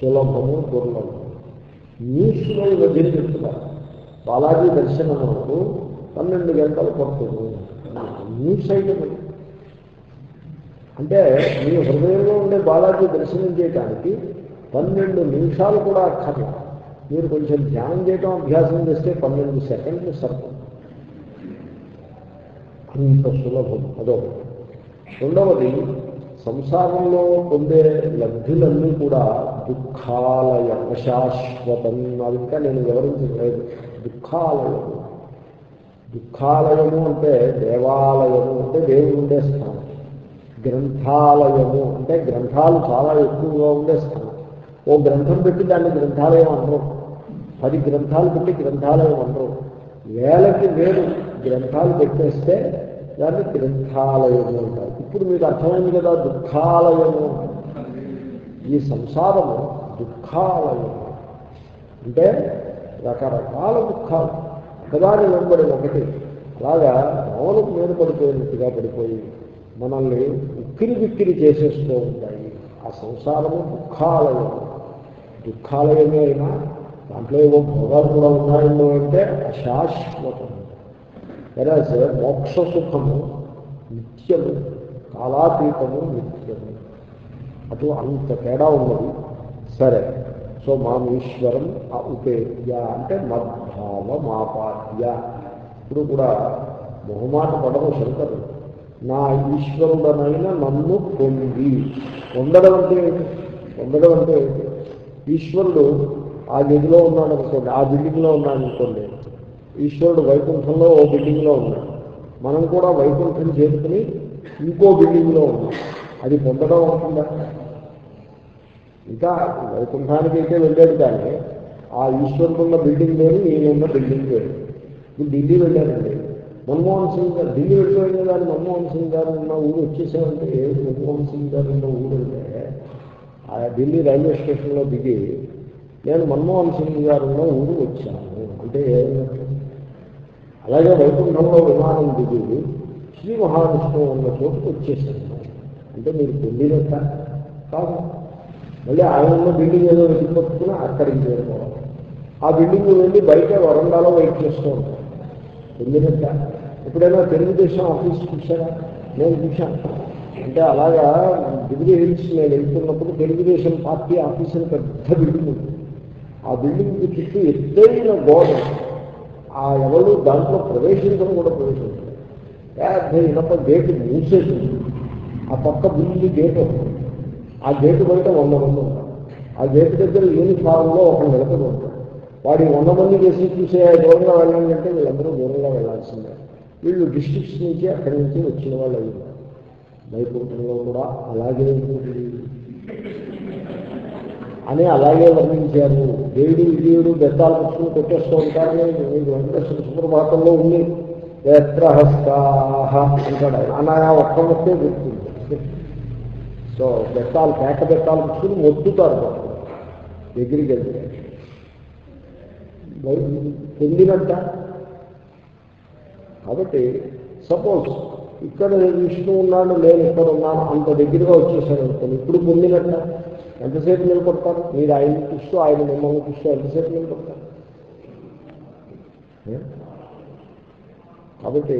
సులభము దుర్లభము. న్యూస్లో ఈ మధ్య చెప్తున్నారు బాలాజీ దర్శనమునకు పన్నెండు గంటలు పడుతుంది. న్యూస్ ఐటమ్ అంటే మీ హృదయంలో ఉండే బాలాజీ దర్శనం చేయడానికి పన్నెండు నిమిషాలు కూడా అక్కర్లేదు మీరు కొంచెం ధ్యానం చేయడం అభ్యాసం చేస్తే పన్నెండు సెకండ్లు సరిపోతుంది. అంత సులభం. అదో. రెండవది సంసారంలో పొందే లబ్ధులన్నీ కూడా దుఃఖాలయ శాశ్వతం అది ఇంకా నేను వివరించలేదు. దుఃఖాలయము. దుఃఖాలయము అంటే దేవాలయము అంటే దేవుడు ఉండే స్థానం గ్రంథాలయము అంటే గ్రంథాలు చాలా ఎక్కువగా ఉండే స్థానం ఓ గ్రంథం పెట్టి దాన్ని గ్రంథాలయం అనరు. పది గ్రంథాలు పెట్టి గ్రంథాలయం అనరు. వేలకి వేలు గ్రంథాలు పెట్టేస్తే దాన్ని గ్రంథాలయము అంటారు. ఇప్పుడు మీకు అర్థమైంది కదా దుఃఖాలయము. ఈ సంసారము దుఃఖాలయము అంటే రకరకాల దుఃఖాలు. ఒకదాని వెంబడి ఒకటి. అలాగా మామూలుకు మీద పడిపోయినట్టుగా పడిపోయి మనల్ని ఉక్కిరి బిక్కిరి చేసేస్తూ ఉంటాయి. ఆ సంసారము దుఃఖాలయం. దుఃఖాలయమే అయినా దాంట్లో ఏవో భోగాలు కూడా ఉన్నాయో అంటే అశాశ్వతం. ఎలా మోక్ష సుఖము నిత్యము కాలాతీతము నిత్యము. అటు అంత తేడా ఉన్నది. సరే సో మాం ఈశ్వరం ఆ ఉపేద్య అంటే మద్భావ మాపాద్య ఇప్పుడు కూడా మొహమాట పడము శంకరు. నా ఈశ్వరుడనైన నన్ను పొంది. పొందడం అంటే ఏంటి? పొందడం అంటే ఏంటి ఈశ్వరుడు ఆ గదిలో ఉన్నాడు అనుకోండి ఆ బిల్డింగ్లో ఉన్నాడు అనుకోండి. ఈశ్వరుడు వైకుంఠంలో ఓ బిల్డింగ్లో ఉన్నాడు. మనం కూడా వైకుంఠం చేరుకుని ఇంకో బిల్డింగ్లో ఉన్నాం. అది పొందడం అవుతుందా ఇంకా వైకుంఠానికి అయితే వెళ్ళాడు కానీ ఆ ఈశ్వరుడున్న బిల్డింగ్ వేరు ఈయనున్న బిల్డింగ్ వేరు నేను ఢిల్లీ వెళ్ళారండి మన్మోహన్ సింగ్ గారు ఢిల్లీ వెళ్ళిపోయిన కానీ మన్మోహన్ సింగ్ గారు ఉన్న ఊరు వచ్చేసామంటే ఏమిటి మన్మోహన్ సింగ్ గారు ఉన్న ఊరు అంటే ఆ ఢిల్లీ రైల్వే స్టేషన్లో దిగి నేను మన్మోహన్ సింగ్ గారు ఉన్న ఊరు వచ్చాను. అంటే అలాగే వైకుంఠంలో విమానం దిగి శ్రీ మహావిష్ణువు ఉన్న చోటుకు వచ్చేసాను. అంటే మీరు పొందినట్ట కాదు. మళ్ళీ ఆయన ఉన్న బిల్డింగ్ ఏదో వెతికొచ్చుకుని అక్కడికి చేరుకోవాలి ఆ బిల్డింగ్ వెళ్ళి బయట వరండాలో వెయిట్ చేస్తూ ఉంటాం. పొందినట్ట ఎప్పుడైనా తెలుగుదేశం ఆఫీస్ చూసారా నేను చూశాను. అంటే అలాగా డిగ్రీ హిల్స్ నేను వెళ్తున్నప్పుడు తెలుగుదేశం పార్టీ ఆఫీస్ అని పెద్ద బిల్డింగ్ ఉంది. ఆ బిల్డింగ్ చుట్టూ ఎత్తైన గోడ. ఆ ఎవరు దాంట్లో ప్రవేశించడం కూడా ప్రవేశించారు పెద్ద ఇనప గేటు మూసేసింది. ఆ పక్క బిల్డింగ్ గేటు ఒకటి. ఆ గేటు బయట వంద మంది ఉంటారు. ఆ గేటు దగ్గర యూనిఫామ్లో ఒక నిలబడి ఉంటారు వాడి వంద మంది చేసి చూసే దూరంగా వెళ్ళాలి అంటే వీళ్ళందరూ దూరంగా వెళ్ళాల్సిందే. వీళ్ళు డిస్ట్రిక్ట్స్ నుంచి అక్కడి నుంచి వచ్చిన వాళ్ళు అయ్యారు. వైకుంఠంలో కూడా అలాగే ఉంటుంది. అని అలాగే వర్ణించారు. దేవుడు విజయుడు బెత్తాలు పుచ్చుకుని కొట్టేస్తూ ఉంటారు. మీకు వెంకటేశ్వర సుప్రభాతంలో ఉంది. వేత్రహస్తాహ అంటాడు. ఆయన. అలా ఒక్క మొత్తే గుర్తుంది. సో బెత్తాలు పేక బెత్తాలు పుచ్చుకుని మొత్తుతారు పక్కన. దగ్గరికి వెళ్తే వై- పొందినట్ట కాబట్టి సపోజ్ ఇక్కడ విష్ణు ఉన్నాడు నేను ఇక్కడ ఉన్నాను అంత దగ్గరగా వచ్చేసాను అనుకోండి ఇప్పుడు పొందినట్ట ఎంతసేపు నిలబడతారు మీరు ఆయన చూస్తూ ఆయన మిమ్మల్ని చూస్తూ ఎంతసేపు నిలబడతారు ఏ? కాబట్టి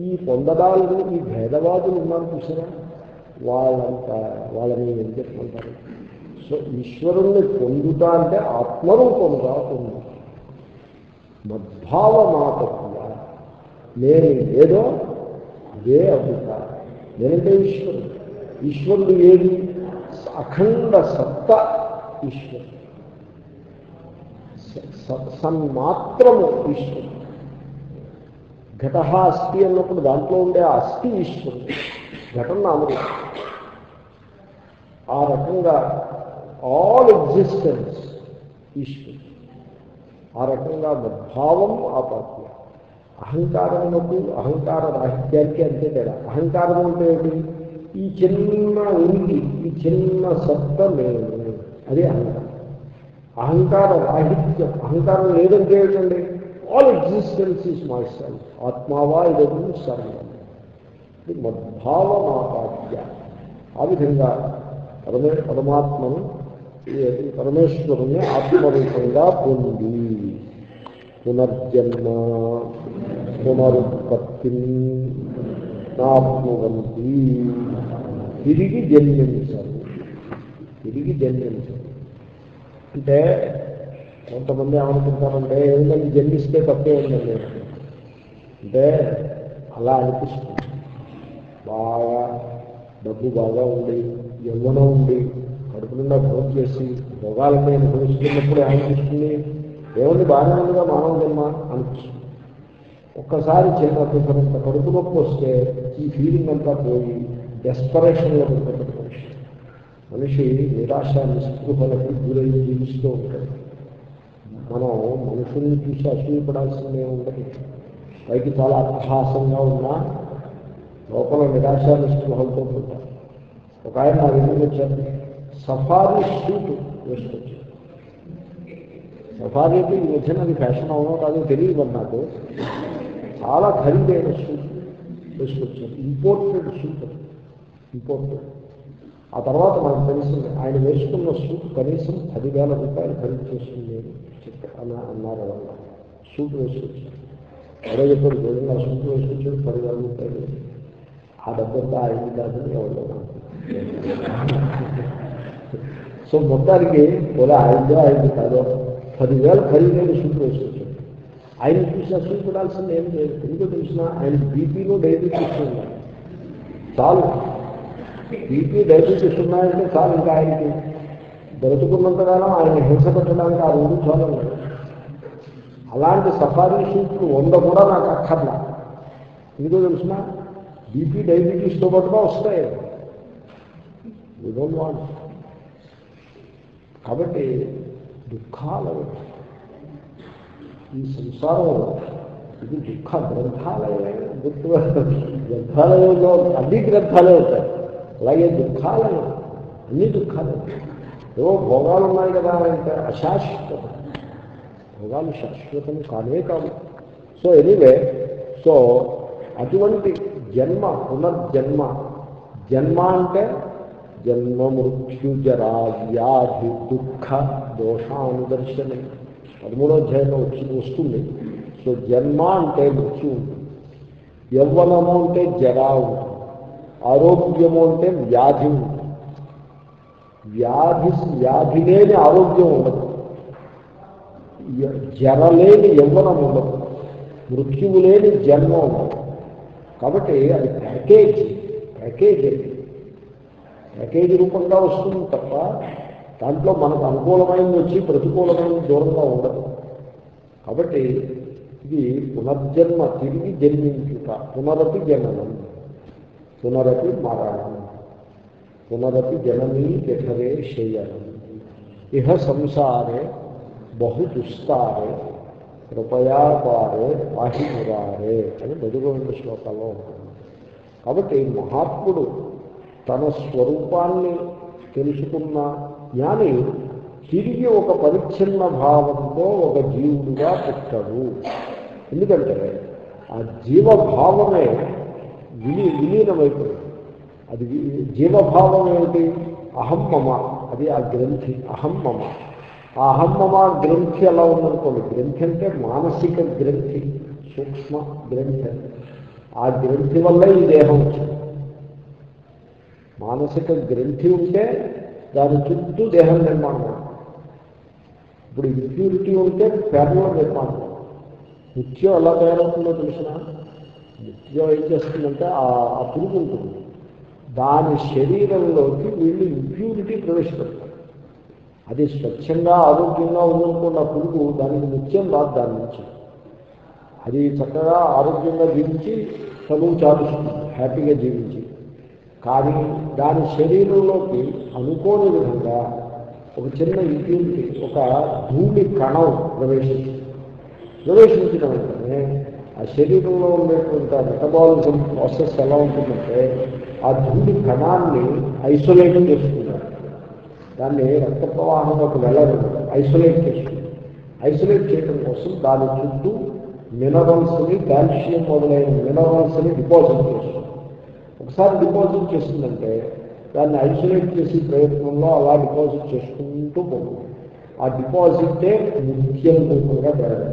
ఈ పొందడాలను ఈ భేదవాదులు ఉన్నారు చూసారా వాళ్ళంత వాళ్ళని ఏం చేసుకుంటారు సో ఈశ్వరుణ్ణి పొందుతా అంటే ఆత్మరూపముగా మద్భావ మద్భావమాతత్వ నేను ఏదో అదే అవుతా నేనంటే ఈశ్వరుడు. ఈశ్వరుడు ఏది? అఖండ సత్త ఈశ్వరుడు. సన్మాత్రము ఈశ్వరుడు. ఘటహ అస్థి అన్నప్పుడు దాంట్లో ఉండే అస్థి ఈశ్వరుడు. ఘటన నామరు ఆ రకంగా ఆల్ ఎగ్జిస్టెన్స్ ఈశ్వరుడు ఆ రకంగా మద్భావం ఆపాత్య అహంకారమునకు అహంకార రాహిత్యానికి అంతే తేడా. అహంకారం అంటే ఏంటి? ఈ చిన్న ఉనికి ఈ చిన్న సత్త నేను అదే అహంకారం. అహంకార రాహిత్యం అహంకారం లేదంటే ఏంటండి all existence is my self ఆత్మావా ఇదం సర్వం ఇది మద్భావమాపాద్య ఆ విధంగా పరమే పరమాత్మను పరమేశ్వరుని ఆత్మరూపంగా పొంది. పునర్జన్మ పునరుత్పత్తి నాత్మవంతి తిరిగి జన్మించరు. తిరిగి జన్మించరు. అంటే కొంతమంది ఏమనుకుంటారంటే ఏమిటంటే జన్మిస్తే తప్పే ఉందండి. అంటే అలా అనిపిస్తుంది. బాగా డబ్బు బాగా ఉండి యవ్వనం ఉండి కడుపు నిండా భోజనం చేసి భోగాలపై అనుభవిస్తున్నప్పుడు ఏమనిపిస్తుంది ఏముంది బాగానే ఉందిగా మానవ జన్మ అనిపిస్తుంది. ఒక్కసారి చిన్న కొంత కడుపు నొప్పి వస్తే ఈ ఫీలింగ్ అంతా పోయి డెస్పరేషన్లో ఉంటుంది మనిషి మనిషి నిరాశ నిస్పృహలకు గురై జీవిస్తూ ఉంటాడు. మనం మనుషుల్ని చూసి అసూయపడాల్సిందే ఉండదు. పైకి చాలా అట్టహాసంగా ఉన్నా లోపల నిరాశ నిస్పృహలతో పుట్టారు. ఒక ఆయన నా దగ్గరికి వచ్చారు సఫారీ షూట్ వేసుకొచ్చారు సఫారీ అంటే ఈ మధ్యన అది ఫ్యాషన్ అవునో కాదో తెలియదు నాకు. చాలా ఖరీదైన షూట్ వేసుకొచ్చారు ఇంపోర్టెడ్ షూట్ ఇంపోర్టెడ్. ఆ తర్వాత మనకు తెలిసింది ఆయన వేసుకున్న సూట్ కనీసం పదివేల రూపాయలు ఖరీదు చేస్తుంది అని అన్నారు అలా. సూట్ వేసుకొచ్చారు ఎవరో చెప్పారు గోవింద సూట్ వేసుకొచ్చాడు పదివేల రూపాయలు. ఆ డబ్బంతా అయింది కాదని ఎవరో సో మొత్తానికి కూడా ఐదో ఐదు కాదో పదివేల ఖరీదైన సూట్ వేసుకొచ్చాడు ఆయన చూసి అసూపడాల్సింది ఏం లేదు ఎందుకో తెలిసిన ఆయన బీపీలో డయాబెటీస్ ఉన్నాయి చాలు బీపీ డయాబెటీస్ ఉన్నాయంటే చాలు ఇంకా ఆయనకి బ్రతుకున్నంతకాలం ఆయన హింస పెట్టడానికి ఆ రెండు చాలు అలాంటి సఫారీ షూట్లు వంద కూడా నాకు అక్కర్లా ఎందుకో తెలిసిన బీపీ డయాబెటీస్తో పాటుగా వస్తాయి డోంట్ వాంట్ కాబట్టి దుఃఖాలు ఈ సంసారం ఇది దుఃఖ గ్రంథాలయమే గుర్తుగా గ్రంథాలయంలో అన్ని గ్రంథాలే ఉంటాయి అలాగే దుఃఖాలయం అన్ని దుఃఖాలు ఏవో భోగాలు ఉన్నాయి కదా అంటే అశాశ్వతం భోగాలు శాశ్వతం కానే కాదు సో ఎనీవే సో అటువంటి జన్మ పునర్జన్మ జన్మ అంటే జన్మ మృత్యు జరా వ్యాధి దుఃఖ దోషానుదర్శనం పదమూడో అధ్యాయంలో వచ్చి వస్తుంది సో జన్మ అంటే మృత్యు ఉంటుంది యవ్వనము అంటే జరా ఉంటుంది ఆరోగ్యము అంటే వ్యాధి ఉంటుంది వ్యాధి వ్యాధి లేని ఆరోగ్యం ఉండదు జరలేని యవ్వనం ఉండదు మృత్యువు లేని జన్మ ఉండదు కాబట్టి అది ప్యాకేజ్ ప్యాకేజ్ అది ప్యాకేజ్ రూపంగా వస్తుంది తప్ప దాంట్లో మనకు అనుకూలమైనది వచ్చి ప్రతికూలమైనది దూరంగా ఉండదు. కాబట్టి ఇది పునర్జన్మ తిరిగి జన్మించుట పునరపి జననం. పునరపి మరణం. పునరపి జననీ జఠరే శయనం. ఇహ సంసారే బహు కృపయా పారే పాహిమురారే అని బదుగోవింద శ్లోకాల్లో ఉంటుంది. కాబట్టి మహాత్ముడు తన స్వరూపాన్ని తెలుసుకున్న జ్ఞాని తిరిగి ఒక పరిచ్ఛిన్న భావంతో ఒక జీవుడుగా పుట్టాడు. ఎందుకంటే ఆ జీవభావమే విలీ విలీనమైపోయింది. అది జీవభావం ఏమిటి? అహం మమ. అది ఆ గ్రంథి అహం మమ. అహమ్మమ గ్రంథి ఎలా ఉందనుకోండి. గ్రంథి అంటే మానసిక గ్రంథి సూక్ష్మ గ్రంథి. ఆ గ్రంథి వల్ల ఈ దేహం వచ్చింది. మానసిక గ్రంథి ఉంటే దాని చుట్టూ దేహం నిర్మాణం ఇప్పుడు ఇంప్యూరిటీ ఉంటే పేర్ల నిర్మాణం నిత్యం ఎలా తయారవుతుందో తెలిసిన? నిత్యం ఏం చేస్తుందంటే ఆ పురుగు ఉంటుంది. దాని శరీరంలోకి వీళ్ళు ఇంప్యూరిటీ ప్రవేశపెడతారు. అది స్వచ్ఛంగా ఆరోగ్యంగా ఉందనుకున్న పురుగు దానికి ముఖ్యం రాదు దాని నుంచి. అది చక్కగా ఆరోగ్యంగా జీవించి చదువు చాలుస్తుంది హ్యాపీగా జీవించి. కానీ దాని శరీరంలోకి అనుకోని విధంగా ఒక చిన్న ఇంప్యూరిటీ ఒక ధూళి కణం ప్రవేశించింది ప్రవేశించిన వెంటనే ఆ శరీరంలో ఉండేటువంటి మెటబాలిజం ప్రాసెస్ ఎలా ఉంటుందంటే ఆ ధూళి కణాన్ని ఐసోలేట్ చేస్తుంది. దాన్ని రక్త ప్రవాహంలోకి వెళ్ళదు ఐసోలేట్ చేస్తుంది ఐసోలేట్ చేయడం కోసం దాని చుట్టూ మినరల్స్ని కాల్షియం మొదలైన మినరల్స్ని డిపాజిట్ చేస్తుంది. ఒకసారి డిపాజిట్ చేస్తుందంటే దాన్ని ఐసోలేట్ చేసే ప్రయత్నంలో అలా డిపాజిట్ చేసుకుంటూ పోతుంది. ఆ డిపాజిటే ముఖ్యం రూపంగా జరగదు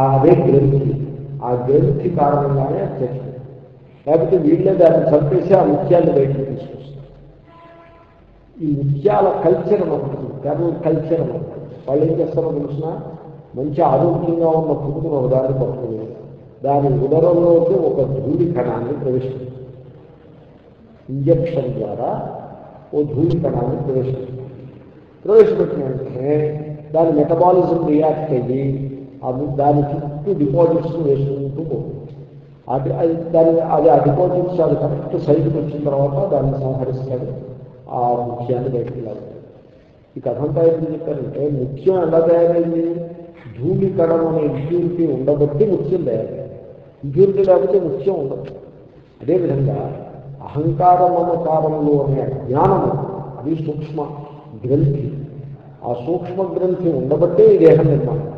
అదే గ్రంథి ఆ గ్రంథి కారణంగానే అది లేకపోతే వీళ్ళే దాన్ని చంపేసి ఆ ముత్యాన్ని బయటకు తీసుకొస్తారు. ఈ ముత్యాల కల్చర్ ఒకటి పెరల్ కల్చర్ అని వాళ్ళు ఏం చేస్తారో తెలిసిన మంచి ఆరోగ్యంగా ఉన్న పురుగును ఒక దాన్ని పట్టుకుని దాని ఉదరంలోకి ఒక ధూళి కణాన్ని ప్రవేశిస్తుంది ఇంజక్షన్ ద్వారా ఓ ధూళి కణాన్ని ప్రవేశిస్తుంది ప్రవేశపెట్టిన వెంటనే దాని మెటబాలిజం రియాక్ట్ అయ్యి అది దాని చుట్టూ డిపాజిట్స్ వేసుకుంటూ పోతుంది. అది అది దాని అది ఆ డిపాజిట్స్ అది కరెక్ట్ సైజుకి వచ్చిన తర్వాత దాన్ని సంహరిస్తాడు. ఆ ముఖ్యాన్ని బయటకు లాగుతాడు ఈ కథ అంతా ఎందుకు చెప్పారంటే ముఖ్యం ఎలా తయారైంది ధూళి కడం అనే ఇంప్యూరిటీ ఉండబట్టి ముఖ్యం తయారైంది ఇంప్యూరిటీ లేకపోతే ముఖ్యం ఉండదు అదేవిధంగా అహంకార మమకారంలో అనే అజ్ఞానము అది సూక్ష్మ గ్రంథి ఆ సూక్ష్మ గ్రంథి ఉండబట్టే ఈ దేహం నిర్మాణం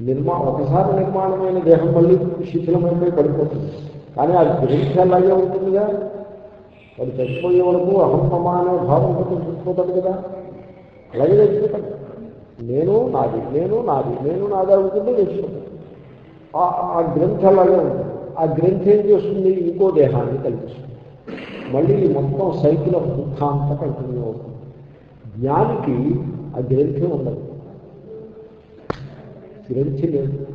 నిర్మా ఒకసారి నిర్మాణమైన దేహం మళ్ళీ శిథిలమైపోయి పడిపోతుంది కానీ ఆ గ్రంథి అలాగే ఉంటుందిగా వాడు చచ్చిపోయే వరకు అహంమమ అనే భావంతో చచ్చిపోతాడు కదా. అలాగే చచ్చిపోతాడు. నేను నాది నేను నాది నేను నాది అవుతుంది చచ్చిపోతాడు. ఆ- ఆ గ్రంథి అలాగే ఉంటుంది ఆ గ్రంథి ఏం చేస్తుంది? ఇంకో దేహాన్ని కల్పిస్తుంది మళ్ళీ మొత్తం సైకిల్ ఆఫ్ దుఃఖాంత కంటిన్యూ అవుతుంది. జ్ఞానికి ఆ గ్రంథి ఉండదు. గ్రంథి లేదు.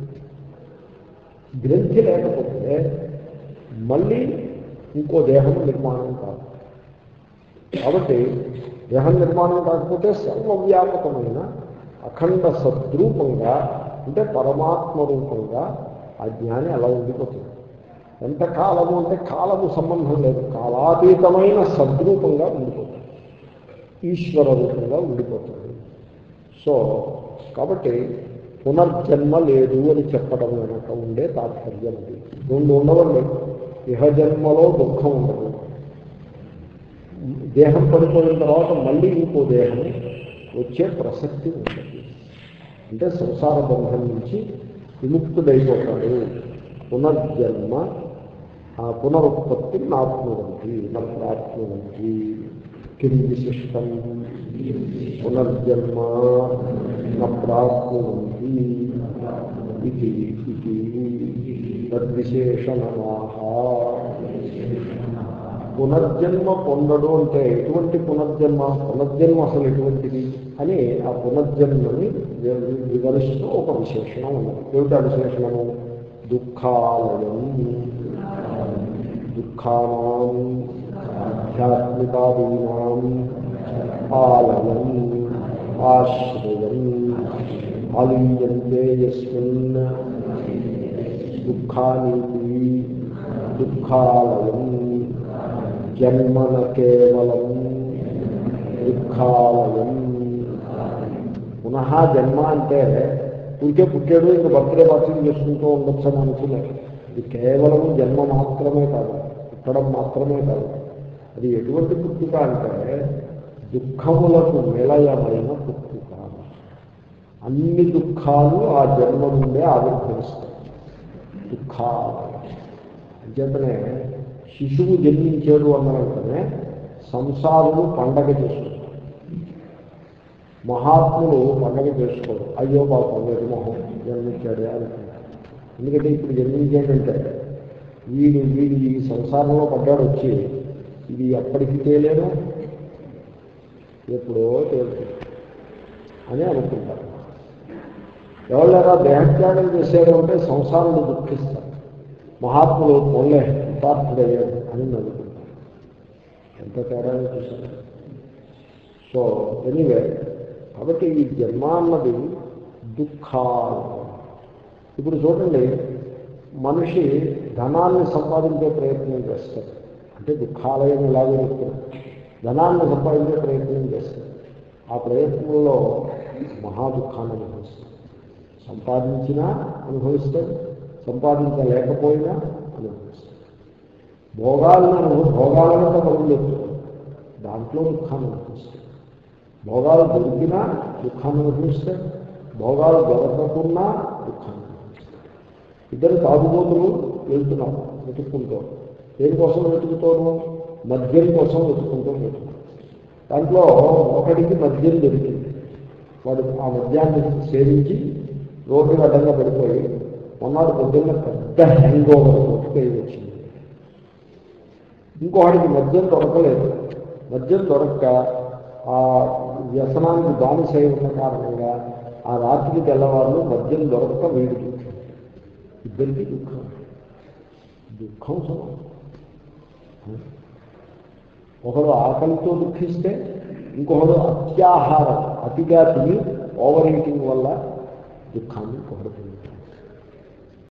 గ్రంథి లేకపోతే మళ్ళీ ఇంకో దేహం నిర్మాణం కాదు. కాబట్టి దేహం నిర్మాణం కాకపోతే సర్వవ్యాపకమైన అఖండ సద్రూపంగా అంటే పరమాత్మ రూపంగా ఆ జ్ఞాని అలా ఉండిపోతుంది. ఎంత కాలము అంటే కాలము సంబంధం లేదు. కాలాతీతమైన సద్రూపంగా ఉండిపోతుంది. ఈశ్వర రూపంగా ఉండిపోతుంది. సో కాబట్టి పునర్జన్మ లేదు అని చెప్పడం వెనక ఉండే తాత్పర్యం అది. రెండు ఉండవండి. ఇహజన్మలో దుఃఖం ఉండదు దేహం పడిపోయిన తర్వాత మళ్ళీ ఇంకో దేహం వచ్చే ప్రసక్తి ఉంటుంది అంటే సంసార బంధం నుంచి విముక్తుడైపోతాడు పునర్జన్మ ఆ పునరుత్పత్తి నాత్మవంతి నప్రాత్మవంతి కిం విశిష్టం పునర్జన్మ నప్రాత్మవంతి ఇది ఇది తద్విశేషణమాహ పునర్జన్మ పొందడు అంటే ఎటువంటి పునర్జన్మ? పునర్జన్మ అసలు ఎటువంటిది? అని ఆ పునర్జన్మని వివరిస్తూ ఒక విశేషణం ఉన్నది. ఏమిటా విశేషణము? దుఃఖాలయం. దుఃఖానాం. ఆధ్యాత్మికాదీనాం. ఆలయం ఆశ్రయం. ఆలింజంతే యస్మిన్. దుఃఖాని దుఃఖాలయం జన్మన కేవలం దుఃఖాలయం. పునః జన్మ అంటే ఊరికే పుట్టాడు ఇంక బర్త్డే పార్టీ చేసుకుంటూ ఉండొచ్చు అని అనుకున్నారు ఇది కేవలం జన్మ మాత్రమే కాదు పుట్టడం మాత్రమే కాదు. అది ఎటువంటి పుట్టుక అంటే దుఃఖములకు నిలయమైన పుట్టుక. అన్ని దుఃఖాలు ఆ జన్మ నుండే ఆవిర్భవిస్తాయి. దుఃఖాలు అంచేతనే శిశువు జన్మించాడు అన్న వెంటనే సంసారులు పండగ చేసుకుంటారు. మహాత్ములు పండగ చేసుకోరు. అయ్యో పాపం లేదు మొహం జన్మించాడే అనుకుంటారు ఎందుకంటే ఇప్పుడు జన్మించేటంటే వీడు వీడు ఈ సంసారంలో పడ్డాడు వచ్చి ఇది ఎప్పటికీ తేలేను ఎప్పుడో తేలుతుంది అని అనుకుంటారు. ఎవరైనా దేహత్యాగం చేశాడు అంటే సంసారంలో దుఃఖిస్తారు. మహాత్ములు పోలే కృతార్థుడయ్యాడు అని నవ్వుకుంటారు. ఎంత తేడా చూసారు సో ఎనీవే కాబట్టి ఈ జన్మ అన్నది దుఃఖాలు. ఇప్పుడు చూడండి మనిషి ధనాన్ని సంపాదించే ప్రయత్నం చేస్తాడు. అంటే దుఃఖాలయం ఇలాగే చెప్తున్నాడు ధనాన్ని సంపాదించే ప్రయత్నం చేస్తాడు. ఆ ప్రయత్నంలో మహా దుఃఖాన్ని అనుభవిస్తాడు. సంపాదించినా అనుభవిస్తాడు సంపాదించలేకపోయినా అనుభవిస్తాడు. భోగాలను భోగాలంతా భోగాలను పనులు దాంట్లో దుఃఖాన్ని అనుభవిస్తాడు. భోగాలు దొరికినా దుఃఖాన్ని అనుభవిస్తాడు. భోగాలు దొరకకున్నా దుఃఖాన్ని అనుభవిస్తాడు. ఇద్దరు తాగుబోతులు వెళ్తున్నాం వెతుక్కుంటూ. దేనికోసం వెతుకుతాను మద్యం కోసం వెతుకుంటూ వెతుకు దాంట్లో ఒకడికి మద్యం దొరికింది. వాడు ఆ మద్యాన్ని సేవించి రోడ్డు అడ్డంగా పడిపోయి మొన్నటి పొద్దున్న పెద్ద హ్యాంగ్ ఓవర్ కొట్టుకొని వచ్చింది ఇంకోటికి మద్యం దొరకలేదు. మద్యం దొరక్క ఆ వ్యసనానికి బానిసై ఉన్న కారణంగా ఆ రాత్రికి తెల్లవారు మద్యం దొరక్క వీడి దుఃఖం. ఇద్దరికి దుఃఖం. దుఃఖం సమానం ఒకడు ఆకలితో దుఃఖిస్తే ఇంకొకడు అత్యాహారం అతిగా తిని ఓవర్ ఈటింగ్ వల్ల దుఃఖాన్ని ఇంకొకడు పొందుతాడు